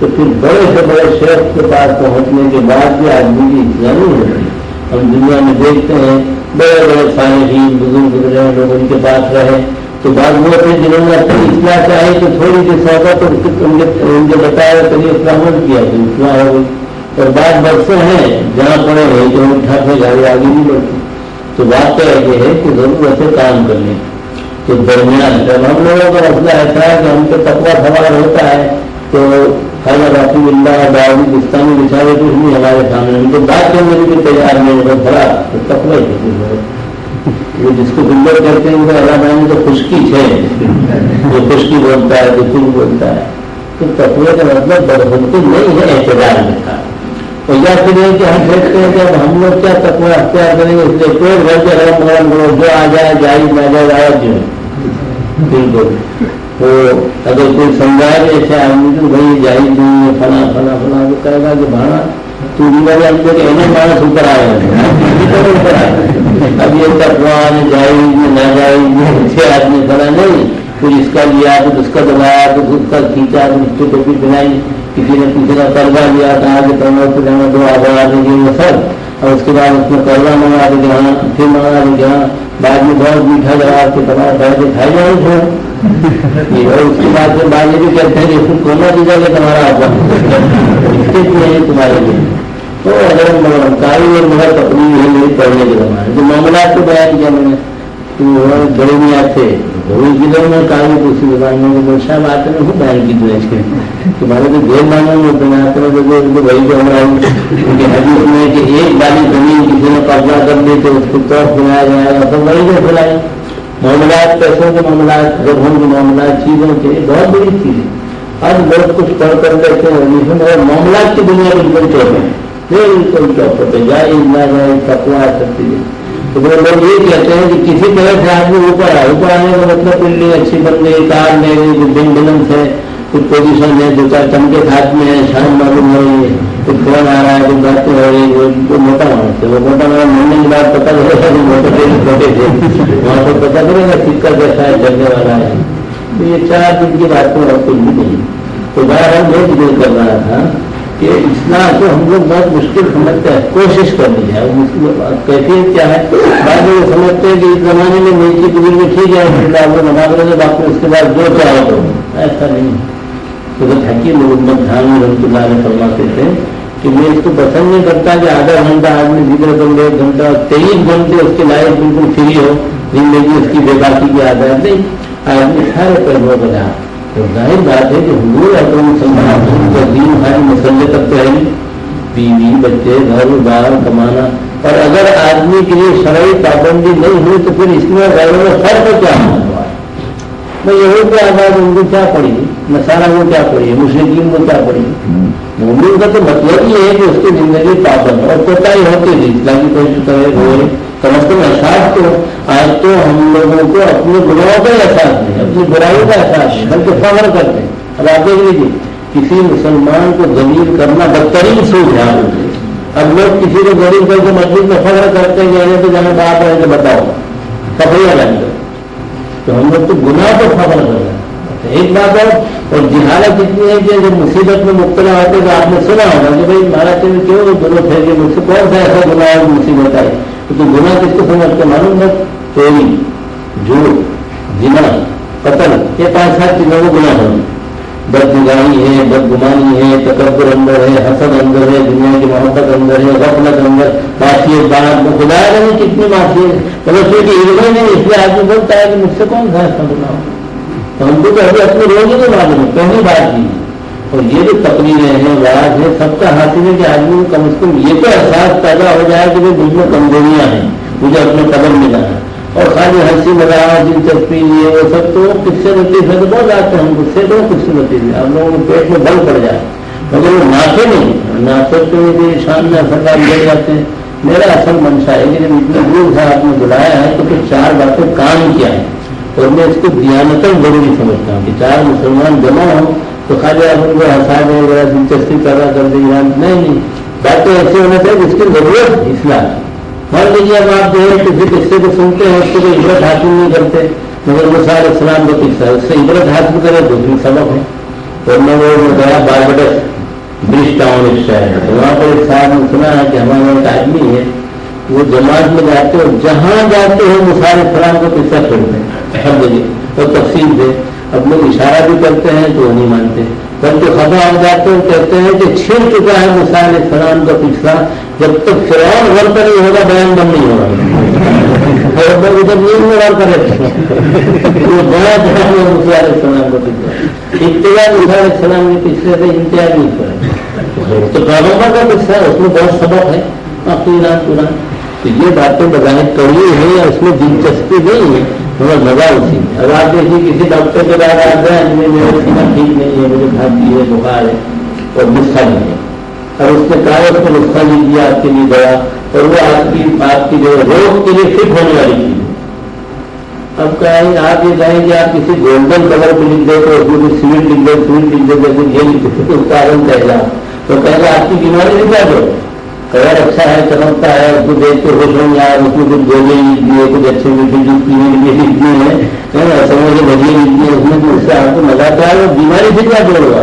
Speaker 2: تو پھر بڑے سے بڑے شیخ کے پاس پہنچنے کے بعد بھی آدمی کی اطلاع نہیں ہوتی ہم دنیا میں دیکھتے ہیں، بڑے بڑے صالحین، بزرگ گزرے لوگ ان کے پاس رہے تو بعد وہ تھے جنہوں نے اپنی اطلاع چاہی تو تھوڑی سی سوگت ان کے بتایا کبھی اطلاع کیا تو اطلاع ہو گئی اور بعض برسے ہیں، جہاں پڑے ہیں، جو اٹھا سے گاڑی آگے نہیں بڑھتی تو بات تو یہ ہے کہ ضرورت ہے کام کرنے۔ تو درمیان جب ہم لوگوں کا مسئلہ ایسا ہے کہ ہم کو تقوا سوال ہوتا ہے، تو خاصا راسی اللہ باغی پستانی بچارے کچھ نہیں ہمارے سامنے ان کو بات کرنے کے لیے تیار نہیں ہوگا بڑا تو تقوا ہی وہ جس کو بلڈر کہتے ہیں، وہ اللہ بہن تو خشکی ہے۔ جو خشکی بولتا ہے جو کچھ بولتا ہے۔ تو تقوی کا مطلب بدہتی نہیں ہے اعتدار میں تھا تو یا پھر یہ کہ ہم دیکھتے ہیں کہ اب ہم لوگ کیا تقوی اختیار کریں گے؟ اس لیے کوئی گھر کے رنگ مرم لوگ جو آ جائے جائز نہ جائے آیا جو۔ بالکل۔ تو اگر کوئی سمجھائے کہ اچھا ایسے آدمی تو بھائی جائز نہیں ہے فلاں فلاں فلاں، تو کہے گا کہ بھانا تو اندر مانس اوپر آئے اوپر آئے اب یہ نہ آدمی فلاں نہیں پھر اس کا لیا تو اس کا دبایا تو اس کا کھینچا اس کی ٹوپی بنائی کسی نے کسی نے قرضہ لیا کہا کہ دو آزاد دیں گے سر اور اس کے بعد اس میں قرضہ منگا دے جہاں پھر منگا دے جہاں بعد میں بہت میٹھا جواب کے تمام پیسے کھائی جائیں تھے اور اس کے بعد میں بعد یہ بھی کہتے ہیں کہ اس کو کونا دی جائے تمہارا آپ تمہارے لیے۔ تو اگر کاری اور مگر اپنی نہیں پڑھنے کے زمانے جو معاملات کو بیان کیا میں نے، تو بڑے میاں تھے بہت ضلع میں کام دوسری زبان میں وہ صاحب آتے ہیں وہ بیان کی دنیا کے۔ تمہارے جو دیر مانوں میں بناتے ہیں تو ان کو وہی جو ہمارا ان کے حدیث میں کہ ایک بالی زمین کسی نے قبضہ کر دی تو اس کو توف بنایا جائے گا۔ تو وہی جو پھیلائے معاملات پیسوں کے معاملات ربوں کے معاملات چیزوں کے بہت بڑی چیز ہے۔ اب لوگ کچھ پڑھ کر دیتے ہیں مگر معاملات کی دنیا بالکل چوپ ہے بالکل چوپ ہوتے جائے نہ جائے تقوا سب چیزیں تو وہ لوگ یہ کہتے ہیں کہ کسی طرح سے آدمی اوپر آئے، اوپر آنے کا مطلب پلی اچھی بن گئی کار لے گئی کچھ بن بلنس ہے کچھ پوزیشن ہے دو چار چمکے ہاتھ میں ہے شام معلوم ہو رہی ہے کچھ فون آ رہا ہے؟ کچھ باتیں ہو رہی ہے، وہ موٹا مانس ہے وہ موٹا مانس ملنے کے بعد پتا چلے گا کہ موٹے تھے چھوٹے تھے وہاں پر پتا چلے گا سکہ کیسا ہے جگنے والا ہے۔ تو یہ چار دن کی باتیں اور کچھ بھی نہیں۔ تو باہر ہم یہ ذکر کر رہا تھا کہ اسلام کو ہم لوگ بہت مشکل سمجھتے ہیں، کوشش کرنی ہے کیفیت کیا ہے؟ بعض لوگ سمجھتے ہیں کہ اس زمانے میں نیچی بزرگ ٹھیک ہے آپ کو نماز رہے باقی اس کے بعد جو چاہو تو ایسا نہیں تو حکیم محمد خان رحمۃ اللہ علیہ فرماتے تھے کہ میں اس کو پسند نہیں کرتا کہ آدھا گھنٹہ آدمی ذکر کر لے ایک گھنٹہ تیئیس گھنٹے اس کے لائف بالکل فری ہو، زندگی اس کی بے باقی کی عادت نہیں آدمی سارے پہلو بجا تو ظاہر بات ہے کہ حضور اکرم صلی کا دین ہمارے مسئلے تک تو ہے بیوی، بچے، گھر بار کمانا۔ اور اگر آدمی کے لیے شرعی پابندی نہیں ہوئی تو پھر اس میں غیروں میں فرق کیا ہونا میں یہود کے آزاد ان کو کیا پڑی نسارا کو کیا پڑی مسلم کو کیا پڑی مومن کا تو مطلب یہ ہے کہ اس کی زندگی پابند اور کوتا ہی ہوتی تھی اسلامی کوشش کرے ہوئے کم از کم احساس تو آج تو ہم لوگوں کو اپنے گناہوں کا احساس نہیں، اپنی برائی کا احساس نہیں، بلکہ فخر کرتے ہیں۔ اب آپ دیکھ لیجیے کسی مسلمان کو زمین کرنا بدترین سوچ ہے اب لوگ کسی کو غریب کر کے مسجد میں فخر کرتے ہیں یعنی کہ تو جہاں بات ہے تو بتاؤ کپڑے لگ تو ہم لوگ تو گناہ کو فخر کر رہے ہیں۔ ایک بات ہے اور جہالت اتنی ہے کہ جب مصیبت میں مبتلا ہوتے تو آپ نے سنا ہوگا کہ بھائی، مہاراج جی کیوں دونوں پھینکے مجھ سے کون سا ایسا گناہ مصیبت آئی؟ تو گناہ کس کو سمجھتے معلوم ہے چوری جھوٹ، جنا، قتل، یہ پانچ سات چیزوں کو گناہ ہوگی بد گائی ہے بد گمانی ہے، تکبر اندر ہے، حسد اندر ہے، دنیا کی محبت اندر ہے، غفلت اندر معافیت بات میں خدا نہیں کتنی معافیت مطلب پھر علم نہیں اس لیے آدمی بولتا ہے کہ مجھ سے کون سا ایسا گناہ تو ہم کو تو ابھی اپنے روز ہی نہیں معلوم ہے، پہلی بات نہیں اور یہ جو تقریریں ہیں واضح ہے سب کا حاصل ہے کہ آدمی کم از کم یہ تو احساس پیدا ہو جائے کہ مجھ میں کمزوریاں ہیں، مجھے اپنے قدم ملا ہے۔ اور خالی ہنسی مزاح دلچسپی یہ وہ سب تو کس سے لطیف ہے، تو بہت آتے ہیں ہم اس سے تو کس سے لطیف ہے۔ ہم لوگوں کو پیٹ میں بل پڑ جائے۔ مگر وہ ناچے نہیں ناچے تو بھی شام میں سرکار لے جاتے ہیں۔ میرا اصل منشا ہے کہ جب اتنے دور سے آپ نے بلایا ہے، تو پھر چار باتیں کام کیا ہے اور میں اس کو دیانتن ضروری سمجھتا ہوں کہ چار مسلمان جمع ہوں۔ تو خالی آپ ان کو ہنسا دیں ذرا دلچسپی پیدا کر دیں ایران نہیں نہیں، باتیں ایسے ہونا چاہیے جس کی ضرورت اسلام۔ مان لیجیے اب آپ جو ہے کسی قصے کو سنتے ہیں، اس کو کوئی عبرت حاصل نہیں کرتے، مگر وہ سارے اسلام کا قصہ اس سے عبرت حاصل کرے تو پھر سبق ہے اور میں وہ گیا بار باربڈس برج ٹاؤن ایک شہر ہے۔ وہاں پر ایک صاحب نے سنا ہے کہ ہمارا ایک آدمی ہے، وہ جماعت میں جاتے ہو جہاں جاتے ہیں وہ سارے سلام کو قصہ چھوڑتے ہیں۔ ہر اور تفصیل دے۔ اب لوگ اشارہ بھی کرتے ہیں تو وہ نہیں مانتے۔ بلکہ خبر آ جاتے ہیں، کہتے ہیں کہ چھڑ چکا ہے مسائل السلام کا پچھلا۔ جب تک فرعون غور پر نہیں ہوگا، بیان بند نہیں ہوگا۔ ادھر نیند میں غور کرے۔ وہ بڑا بڑا مسائل السلام کا پچھلا۔ ابتدا مسائل السلام کے پچھلے سے امتیاز نہیں کرے۔ تو پیغمبر کا قصہ ہے، اس میں بہت سبق ہے۔ قرآن قرآن تو یہ باتیں بظاہر کڑی ہے یا اس میں دلچسپی نہیں ہے۔ تھوڑا مزہ اسی میں اب آپ دیکھیے کسی ڈاکٹر کے بعد آ جائیں میرے سینا ٹھیک نہیں ہے، مجھے کھانسی ہے، بخار ہے، اور غصہ نہیں ہے۔ اور اس نے کہا، اس کو نسخہ لکھ دیا آپ کے لیے گیا اور وہ آپ کی آپ کی جو روگ کے لیے فٹ ہونے والی چیز اب کہیں آپ یہ کہیں کہ آپ کسی گولڈن کلر کو لکھ دے تو اس میں سیمنٹ لکھ دے سیمنٹ لکھ دے جیسے یہ لکھ دے تو اس کا رنگ کہہ جا تو کہہ گا آپ کی بیماری لکھا دو کلر اچھا ہے چمکتا ہے، اس کو دیکھ کے خوش ہوں گے اس میں کچھ گولے لکھ دیے کچھ اچھے میٹھے جو پینے کے لیے لکھ دیے ہیں سمجھ کے بجے لکھ دیے اس میں اس سے آپ کو مزہ آتا ہے بیماری سے کیا جوڑ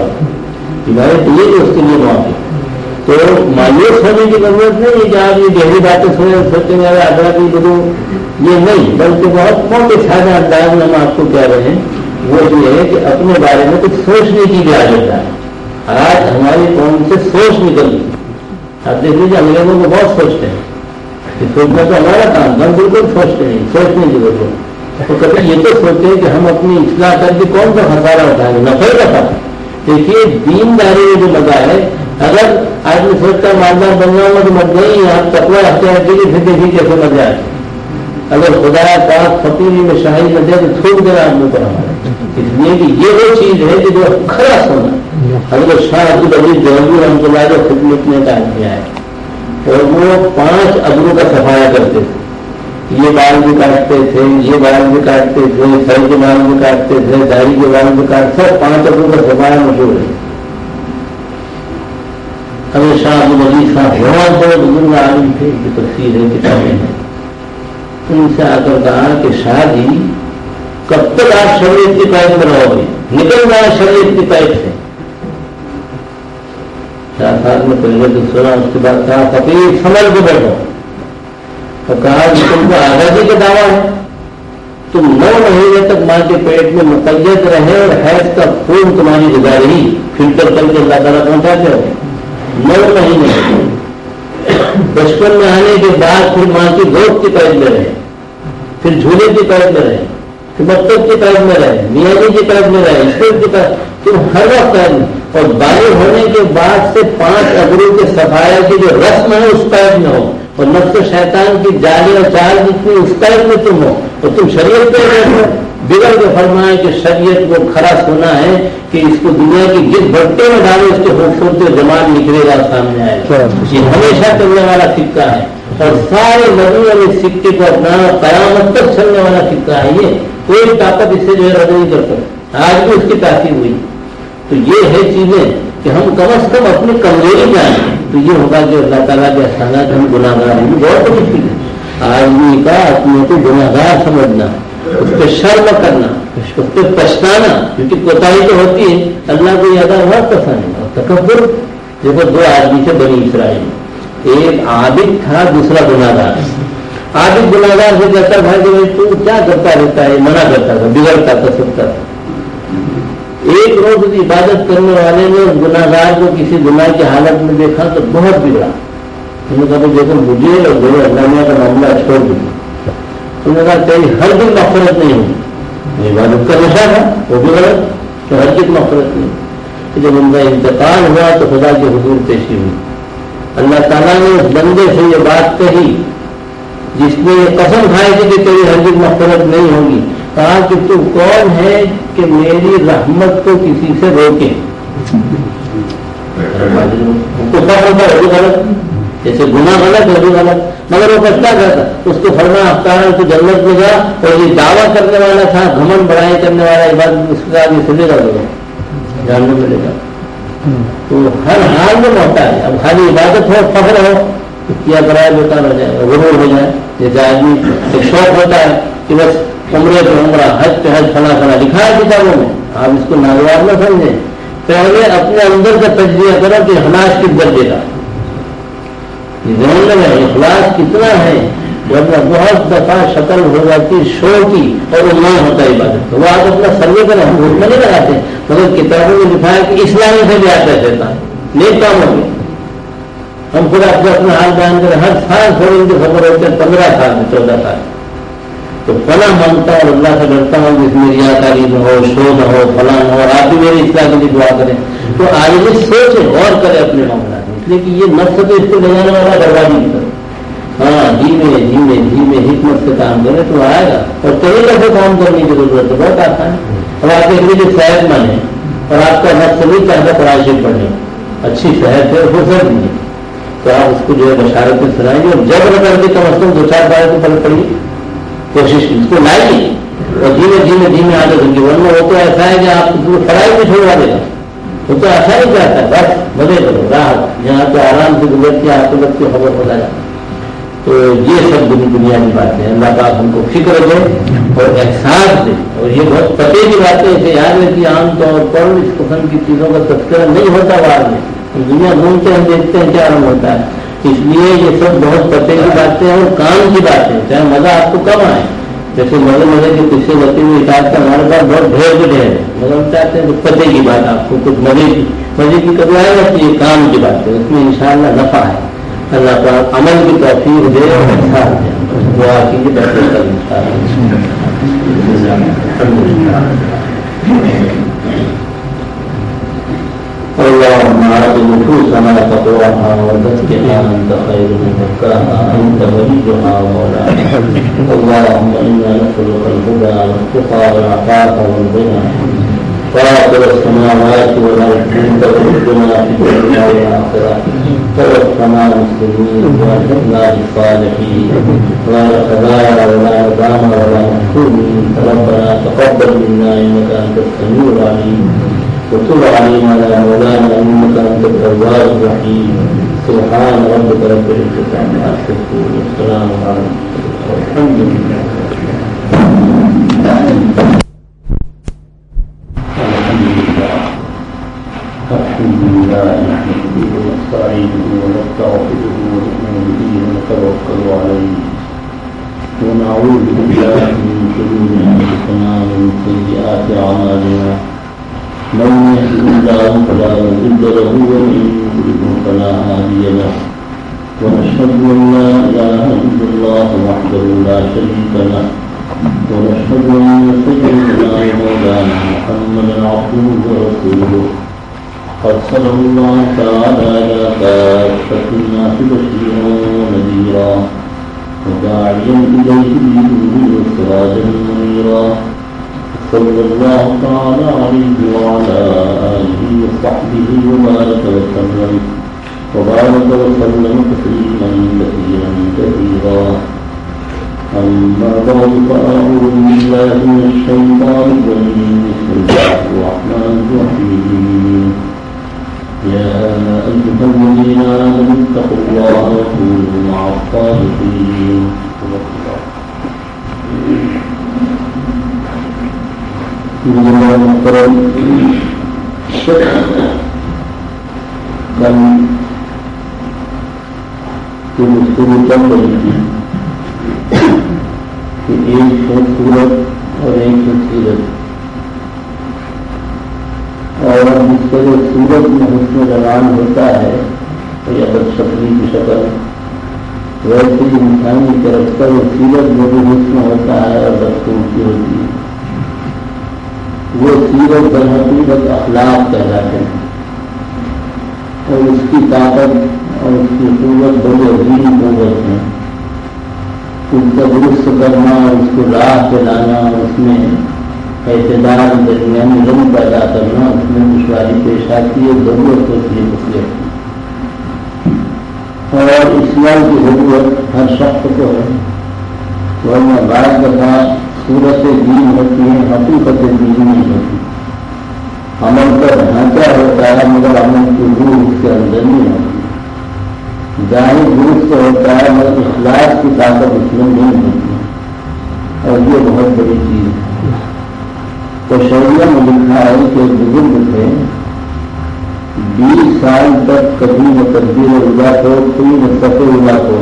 Speaker 2: بیماری تو یہ کہ اس کے لیے معافی تو مایوس ہونے کی ضرورت نہیں کہ آپ یہ گہری باتیں سنے سوچیں گے آگرہ کی بدو۔ یہ نہیں، بلکہ بہت موٹے سادہ انداز میں ہم آپ کو کہہ رہے ہیں۔ وہ یہ ہے کہ اپنے بارے میں کچھ سوچنے کی بھی عادت ہے۔ آج ہماری قوم سے سوچ نکل۔ آپ دیکھ لیجیے انگریزوں کو بہت سوچتے ہیں کہ سوچنا تو ہمارا کام ہم بالکل سوچتے نہیں سوچنے کی جی ضرورت تو کبھی یہ تو سوچتے ہیں کہ ہم اپنی اصلاح کر کے کون سا خسارہ اٹھائیں گے؟ نفے کا تھا دیکھیے، دینداری میں جو لگا ہے، اگر آدمی سوچتا ہے مالدار بن جاؤں گا تو مت نہیں آپ تکوا ہتھیار کے لیے پھر دیکھیے کیسے مزہ آئے اگر خدا پاک فقیری میں شاہی نہ دے تو چھوڑ دینا آدمی پر ہمارے اس لیے کہ یہ وہ چیز ہے کہ جو کھڑا سونا اگر شاہ عبد العزیز جوہری رحمۃ اللہ جو خدمت میں کام کیا ہے اور وہ پانچ ابروں کا صفایا کرتے تھے، یہ بال بھی کاٹتے تھے، یہ بال بھی کاٹتے تھے، سر کے بال بھی کاٹتے تھے، داڑھی کے بال بھی کاٹتے سب پانچ ابروں کا صفایا مشہور ہے۔ ہمیشہ مزید صاحب بہت بڑے بزرگ عالم تھے جو تفصیل ہے، کتابیں ہیں۔ ان سے آ کر کہا کہ شادی جی، کب تک آپ شریعت کی پائپ میں رہو گے؟ نکل رہا شریعت کی پائپ سے شاہ صاحب نے پہلے تو سنا اس کے بعد کہا فقیر سمجھ کے بیٹھو تو کہا کہ تم کو آزادی کا دعویٰ ہے۔ تم نو مہینے تک ماں کے پیٹ میں مقیت رہے اور حیض کا خون تمہاری گزاری فلٹر کر کے اللہ تعالیٰ پہنچاتے ہو۔ نو مہینے بچپن میں آنے کے بعد پھر ماں کی گوشت کی قید میں رہے۔ پھر جھولے کی قید میں رہے۔ پھر مکتب کی قید میں رہے۔ میانی جی کی قید میں رہے۔ اسکول کی قید تم ہر وقت اور بالغ ہونے کے بعد سے پانچ اگروں کے سفایا کی جو رسم ہے اس قید میں ہو۔ اور نفس شیطان کی جالی اور چال جتنی اس قید میں تم ہو۔ اور تم شریعت پہ بیٹھو بگڑ کے فرمائے کہ شریعت کو کھڑا سنا ہے کہ اس کو دنیا کی جس بھٹے میں ڈالے اس کے خوبصورت جماعت نکلے گا سامنے آئے یہ ہمیشہ چلنے والا سکہ ہے۔ اور سارے نبیوں نے سکے کو اپنا قیامت تک چلنے والا سکہ ہے۔ یہ کوئی طاقت اس سے جو ہے رد نہیں کر سکتا۔ آج بھی اس کی تاثیر ہوئی۔ تو یہ ہے چیزیں کہ ہم کم از کم اپنی کمزوری جائیں۔ تو یہ ہوگا کہ اللہ تعالیٰ کے احسانات ہم گناہ گار ہیں بہت بڑی چیز ہے۔ آدمی کا اپنے کو گناہ گار سمجھنا، اس پہ شرم کرنا، اس پہ پچھتانا، کیونکہ کوتاہی تو ہوتی ہے۔ اللہ کو یاد بہت پسند ہے۔ اور تکبر، دیکھو، دو آدمی سے بنی اسرائیل۔ ایک عابد تھا، دوسرا گناگار عابد گناگار سے کہتا بھائی تو کیا کرتا رہتا ہے؟ منع کرتا تھا، بگڑتا تھا، سکتا تھا۔ ایک روز عبادت کرنے والے نے گناگار کو کسی گناہ کی حالت میں دیکھا تو بہت بگڑا۔ انہوں نے کہا دیکھو، مجھے اور دونوں اللہ کا معاملہ چھوڑ دیا۔ انہوں نے کہا کہیں ہر دن نفرت نہیں ہوئی عبادت کا نشہ تھا وہ بھی غلط کہ ہر دن نفرت نہیں۔ جب ان کا انتقال ہوا تو خدا کی حضور پیشی ہوئی۔ اللہ تعالیٰ نے اس بندے سے یہ بات کہی، جس نے یہ قسم کھائی تھی کہ تیری ہر دن مختلف نہیں ہوگی۔ کہا کہ تو کون ہے کہ میری رحمت کو کسی سے روکے ہوتا ہے غلط۔ جیسے گناہ غلط ہے غلط۔ مگر وہ کیا کرتا اس کو فرما افطار تو جنت میں گیا اور یہ دعویٰ کرنے والا تھا، گھمن بڑھائی کرنے والا عبادت اس کا آدمی سلے گا جاننے ملے گا تو ہر حال میں ہوتا ہے۔ اب خالی عبادت ہو، فخر ہو کیا کرائے بیکار ہو جائے غرور ہو جائے۔ جیسے آدمی ایک شوق ہوتا ہے کہ بس عمرے پہ عمرہ، حج پہ حج، فلاں فلاں، لکھا ہے کتابوں میں۔ آپ اس کو ناگوار نہ سمجھیں۔ پہلے اپنے اندر کا تجزیہ کرو کہ اخلاص کس درجے کا۔ ذہن میں اخلاص کتنا ہے۔ ورنہ بہت دفعہ شکل ہو جاتی شو کی اور وہ نہ ہوتا ہے عبادت تو وہ آپ اپنا سروے کریں، ہم گھوٹ میں نہیں لگاتے مگر کتابوں میں لکھا ہے کہ اسلامی سے بھی آتا دیتا نیک کاموں میں۔ ہم خود آپ کو اپنا حال بیان کریں، ہر سال تھوڑے ان کی خبر ہوتے ہیں پندرہ سال میں، چودہ سال تو فلاں مانگتا ہوں اللہ سے ڈرتا ہوں جس میں ریا کاری نہ ہو شو نہ ہو، فلاں ہو، اور آپ بھی میری اصلاح کے لیے دعا کریں۔ تو آج بھی سوچے، غور کرے اپنے معاملہ میں اس لیے کہ یہ نفس تو اس کو لے جانے والا بربادی نہیں کرے۔ ہاں دھیمے دھیمے دھیمے حکمت سے کام کرے تو آئے گا۔ اور طریقے سے کام کرنے کی ضرورت ہے بہت آسان ہے۔ اور آپ ایک لیے صحت مند ہے اور آپ کا نفس نہیں چاہتا پڑھائی شیٹ پڑھنے اچھی صحت ہے فرصت نہیں ہے۔ تو آپ اس کو جو ہے بشارت سنائیں گے اور جب کر کے کم از کم دو چار بار کو پڑھ پڑیے کوشش اس کو لائیے اور دھیمے دھیمے دھیمے آگے بن کے ورنہ وہ تو ایسا ہے کہ آپ پڑھائی بھی چھوڑوا دے گا۔ وہ تو ایسا ہی چاہتا ہے، بس مزے کرو راحت یہاں پہ آرام سے گزرتی آپ کو خبر ہو جاتا تو یہ سب دنیا کی باتیں ہیں، اللہ پاک ہم کو فکر دے اور احساس دے۔ اور یہ بہت پتے کی باتیں اسے یاد ہے کہ عام طور پر اس قسم کی چیزوں کا تذکرہ نہیں ہوتا بعد میں۔ دنیا گھومتے ہیں، دیکھتے ہیں کیا رنگ ہوتا ہے۔ اس لیے یہ سب بہت پتے کی باتیں ہیں اور کام کی باتیں چاہے مزہ آپ کو کم آئے۔ جیسے مزے مزے کے پیچھے بتی ہوئی اشاعت کا ہمارے پاس بہت ڈھیر کے ڈھیر ہے۔ مگر ہم چاہتے ہیں پتے کی بات آپ کو کچھ مزے کی مزے کی کبھی آئے گا یہ کام کی بات ہے اس میں انشاءاللہ نفع ہے۔ اللہ تعالیٰ عمل کی توفیق دے اور اچھا دعا کی بہتر کر اللهم آت نفوسنا تقواها وزكها أنت خير من زكاها، أنت وليها ومولاها. اللهم إنا نسألك الهدى والتقى والعفاف والغنى. فاطر السماوات والأرض، أنت تردنا في الدنيا والآخرة. توفنا مسلمين وألحقنا بالصالحين غير خزايا ولا ندام ولا محكومين ربنا تقبل منا إنك أنت السميع العليم. وتب علينا يا مولانا إنك أنت التواب الرحيم. سبحان ربك رب العزة عما يصفون والسلام على الحمد لله الحمد لله ونؤمن به ونتوكل عليه. ونعوذ بالله من شرور أنفسنا ومن سيئات أعمالنا. من يهد الله فلا مضل له ومن يضلل فلا هادي له. ونشهد أن لا إله إلا الله وحده لا شريك له. ونشهد أن سيدنا ومولانا محمدا عبده ورسوله. ارسله الله تعالى إلى كافه الناس بشيرا ونذيرا. وداعيا إليه باذنه وسراجا منيرا. صلى الله تعالى عليه وعلى آله وصحبه وبارك وسلم. وبارك وسلم تسليما كثيرا كثيرا. أما بعد فأعوذ بالله من الشيطان الرجيم. بسم الله الرحمن الرحيم. يا أيها الذين آمنوا اتقوا الله وكونوا مع الصادقين. کل کی گفتگو چل رہی تھی کہ ایک خوبصورت اور ایک خوبصورت اور جس سے جو سورت میں حسن ہوتا ہے، تو یہ بد شکلی کی شکل ویسے انسانی طرف کا وہ سیرت میں بھی حسن ہوتا ہے اور بدخوبی ہوتی ہے۔ وہ سیرت در حقیقت اخلاق کہلاتے ہیں۔ اور اس کی طاقت اور اس کی قوت بڑے عظیم قوت ہیں اس کا درست کرنا اس کو راہ پہ لانا اس میں اعتدار درمیانی رنگ پیدا کرنا، اس میں دشواری پیش آتی ہے، ضرورت ہوتی ہے مسئلے اور اسلام کی ضرورت ہر شخص کو ہے۔ ورنہ بعض دفعہ صورت دین ہوتی ہے حقیقت دین نہیں ہوتی۔ عمل کا ڈھانچہ ہوتا ہے، مگر عمل کی روح اس کے اندر نہیں ہوتی۔ ظاہر درست ہوتا ہے، مگر اخلاق کی طاقت اس میں نہیں ہوتی۔ اور یہ بہت بڑی چیز ہے۔ تو شعریہ میں لکھا ہے کہ بزرگ تھے، بیس سال تک کبھی نہ تبدیل ادا کو کوئی نہ سفے ادا کو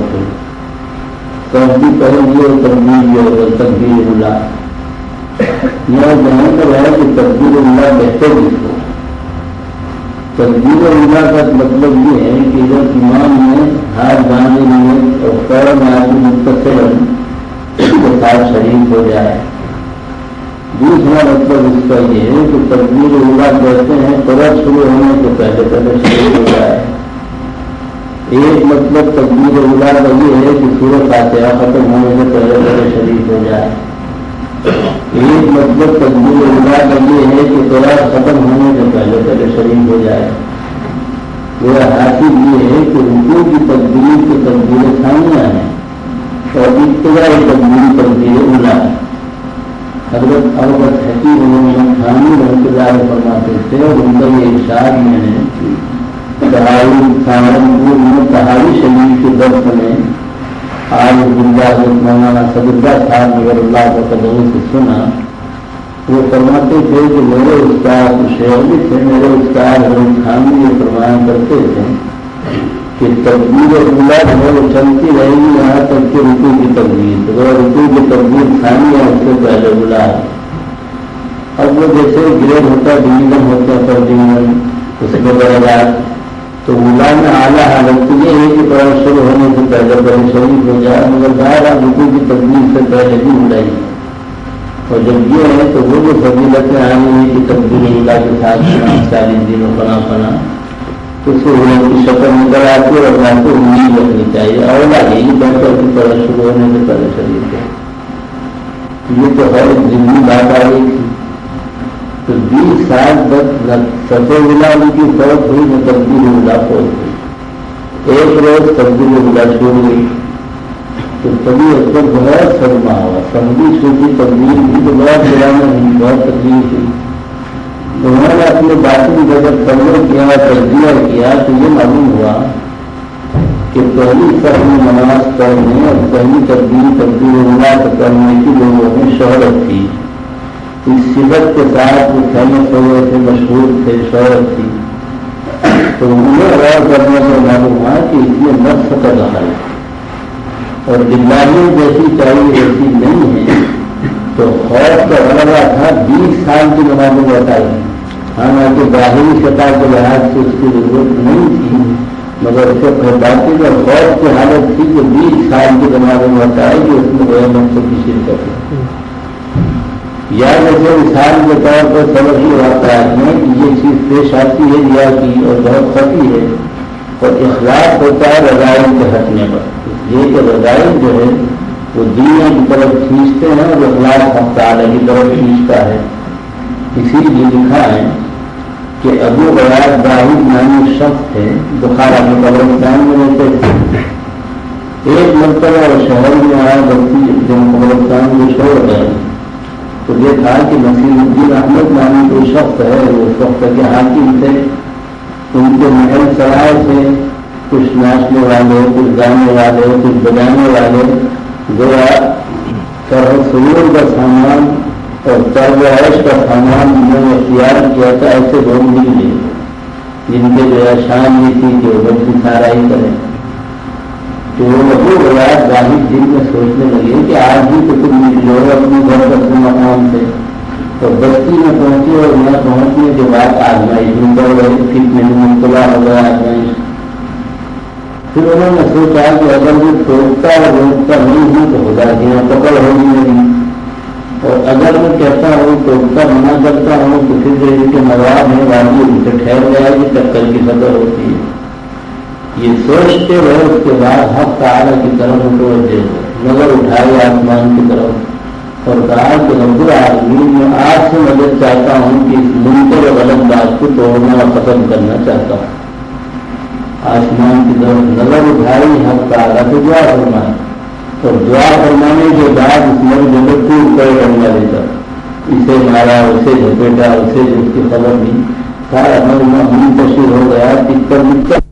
Speaker 2: تھے تبدیل پہلے اور تبدیل اور تبدیل اللہ۔ یہ جہاں پر ہے کہ تبدیل اللہ بہتر جس کو تبدیل اللہ کا مطلب یہ ہے کہ جب ایمان میں ہاتھ باندھے لیے اور فوراً آدمی متصل کے ساتھ شریک ہو جائے۔ دوسرا مطلب اس کا یہ ہے کہ تبدیل اللہ کہتے ہیں قرض شروع ہونے سے پہلے پہلے شروع ہو جائے۔ ایک مطلب تقدیر اولا کا یہ ہے کہ سورت فاتحہ ختم ہونے سے پہلے پہلے شریف ہو جائے۔ ایک مطلب تقدیر اولا کا یہ ہے کہ قرآن ختم ہونے سے پہلے پہلے شریف ہو جائے۔ میرا حاصل یہ ہے کہ اردو کی تبدیلی کی تبدیلیں سامنے ہیں اور ابتدائی تبدیلی تبدیل اولا ہے حضرت اوقت حقیق انہوں نے خانی انتظار فرماتے تھے اور ان کا یہ ارشاد میں نے سہارنپور میں پہاڑی شریف کے درخت میں۔ آج زندہ مولانا صدر صاحب نگر اللہ کو قدم سے سنا، وہ فرماتے تھے کہ میرے استاد شہر بھی تھے، میرے استاد حرم خان بھی یہ فرمایا کرتے تھے کہ تبدیل اللہ ہے، وہ چلتی رہے گی یہاں تک کہ رکو کی تبدیل اگر رکو کی تبدیل خانی ہے اس سے پہلے بلا۔ اب وہ جیسے گریڈ ہوتا ڈویژن ہوتا ہے، پر ڈویژن اس میں بڑا تو ملا اعلیٰ حالت یہ ہے کہ قرآن شروع ہونے سے پہلے پہلے شریف ہو جائے، مگر ظاہر رکو کی تبدیل سے پہلے بھی اڑائی اور جب یہ ہے تو وہ جو فضیلتیں آئی ہیں کہ تبدیلی اللہ کے ساتھ چالیس دنوں فنا فنا، تو اس کو کی شکل نکل آتی ہے اور آپ کو امید رکھنی چاہیے۔ اور لگے یہ بہتر کی طرح شروع ہونے سے پہلے شریف ہے۔ یہ تو ہر زندگی بات آ رہی تھی تو بیس سال تک سفید ان کی فوج ہوئی نہ تبدیل ملا فوج ہوئی ایک روز تبدیل ملا چھوڑ گئی تو کبھی اس پر بہت سرما ہوا۔ سمجھی چھوٹی تبدیل ہوئی تو بہت گرانا ہوئی، بہت تکلیف ہوئی۔ تو انہوں نے اپنے باقی جگہ قبر کیا تجزیہ کیا تو یہ معلوم ہوا کہ پہلی سہمی نماز پڑھنے اور پہلی تبدیل تبدیل ملا کرنے کی لوگوں میں شہرت تھی۔ اس صفت کے ساتھ وہ فیمس ہو گئے تھے، مشہور تھے، شہرت تھی۔ تو انہیں غور کرنے سے معلوم ہوا کہ اس میں نفس کا رہا ہے۔ اور دلالی جیسی چاہیے، ایسی نہیں ہے۔ تو خوف کا غلبہ تھا، بیس سال کی نمازیں بتائی۔ حالانکہ باہری سطح کے لحاظ سے اس کی ضرورت نہیں تھی، مگر اس کو باقی جو خوف کی حالت تھی کہ بیس سال کی نمازیں بتائی کہ اس میں غیر نفس کی شرکت ہے۔ یا جیسے مثال کے طور پر سبق ہی ہوتا ہے کہ یہ چیز پیش آتی ہے، یا کی اور بہت خطی ہے۔ اور اخلاق ہوتا ہے رضائل کے ہٹنے پر۔ یہ کہ رضائل جو ہے، وہ دنیا کی طرف کھینچتے ہیں اور اخلاق ہفتہ تعالی کی طرف کھینچتا ہے۔ اسی لیے لکھا ہے کہ ابو بیاض باہر نامی شخص تھے، بخارا کے قبرستان میں رہتے تھے۔ ایک مرتبہ شہر میں آیا بچی جب قبرستان میں چھوڑ گئے تو یہ تھا کہ نصیر الدین احمد نامی کوئی شخص ہے، وہ وقت کے حاکم تھے۔ ان کے محل سرائے سے کچھ ناچنے والے، کچھ گانے والے، کچھ بجانے والے۔ جو سرور کا سامان اور طرز عیش کا سامان انہوں نے اختیار کیا تھا، ایسے لوگ نہیں۔ ملے جن کے جو ہے شان یہ تھی کہ وہ بچی سارا ہی کریں۔ تو وہ روایت ظاہر دن میں سوچنے لگے کہ آج بھی تو تم جو ہے اپنے گھر اپنے مقام سے۔ تو بستی میں پہنچے اور یہاں پہنچنے کے بعد آزمائش نمبر فٹ میں مبتلا ہو گیا آزمائش پھر انہوں نے سوچا کہ اگر وہ ٹوکتا اور روکتا نہیں ہوں تو ہوگا کہ یہاں پکڑ ہوگی نہیں اور اگر میں کہتا ہوں ٹوکتا منع کرتا ہوں، تو پھر جو ان کے نواب ہیں والی ان سے ٹھہر جائے گی ٹکر کی خبر ہوتی ہے۔ یہ سوچتے ہوئے اس کے بعد حق تعالی کی طرف متوجہ نظر اٹھائی آسمان کی طرف۔ اور کہا کہ رب آدمی میں آج سے مدد چاہتا ہوں کہ اس منکر اور غلط بات کو توڑنا اور ختم کرنا چاہتا ہوں۔ آسمان کی طرف نظر اٹھائی ہم کہا تو دعا فرمائے تو دعا فرمانے کے بعد اس میں جگہ ٹوٹ کر رنگا دیتا اسے مارا، اسے جھپیٹا اسے جس کی خبر نہیں۔ سارا منتشر ہو گیا ٹکر مکر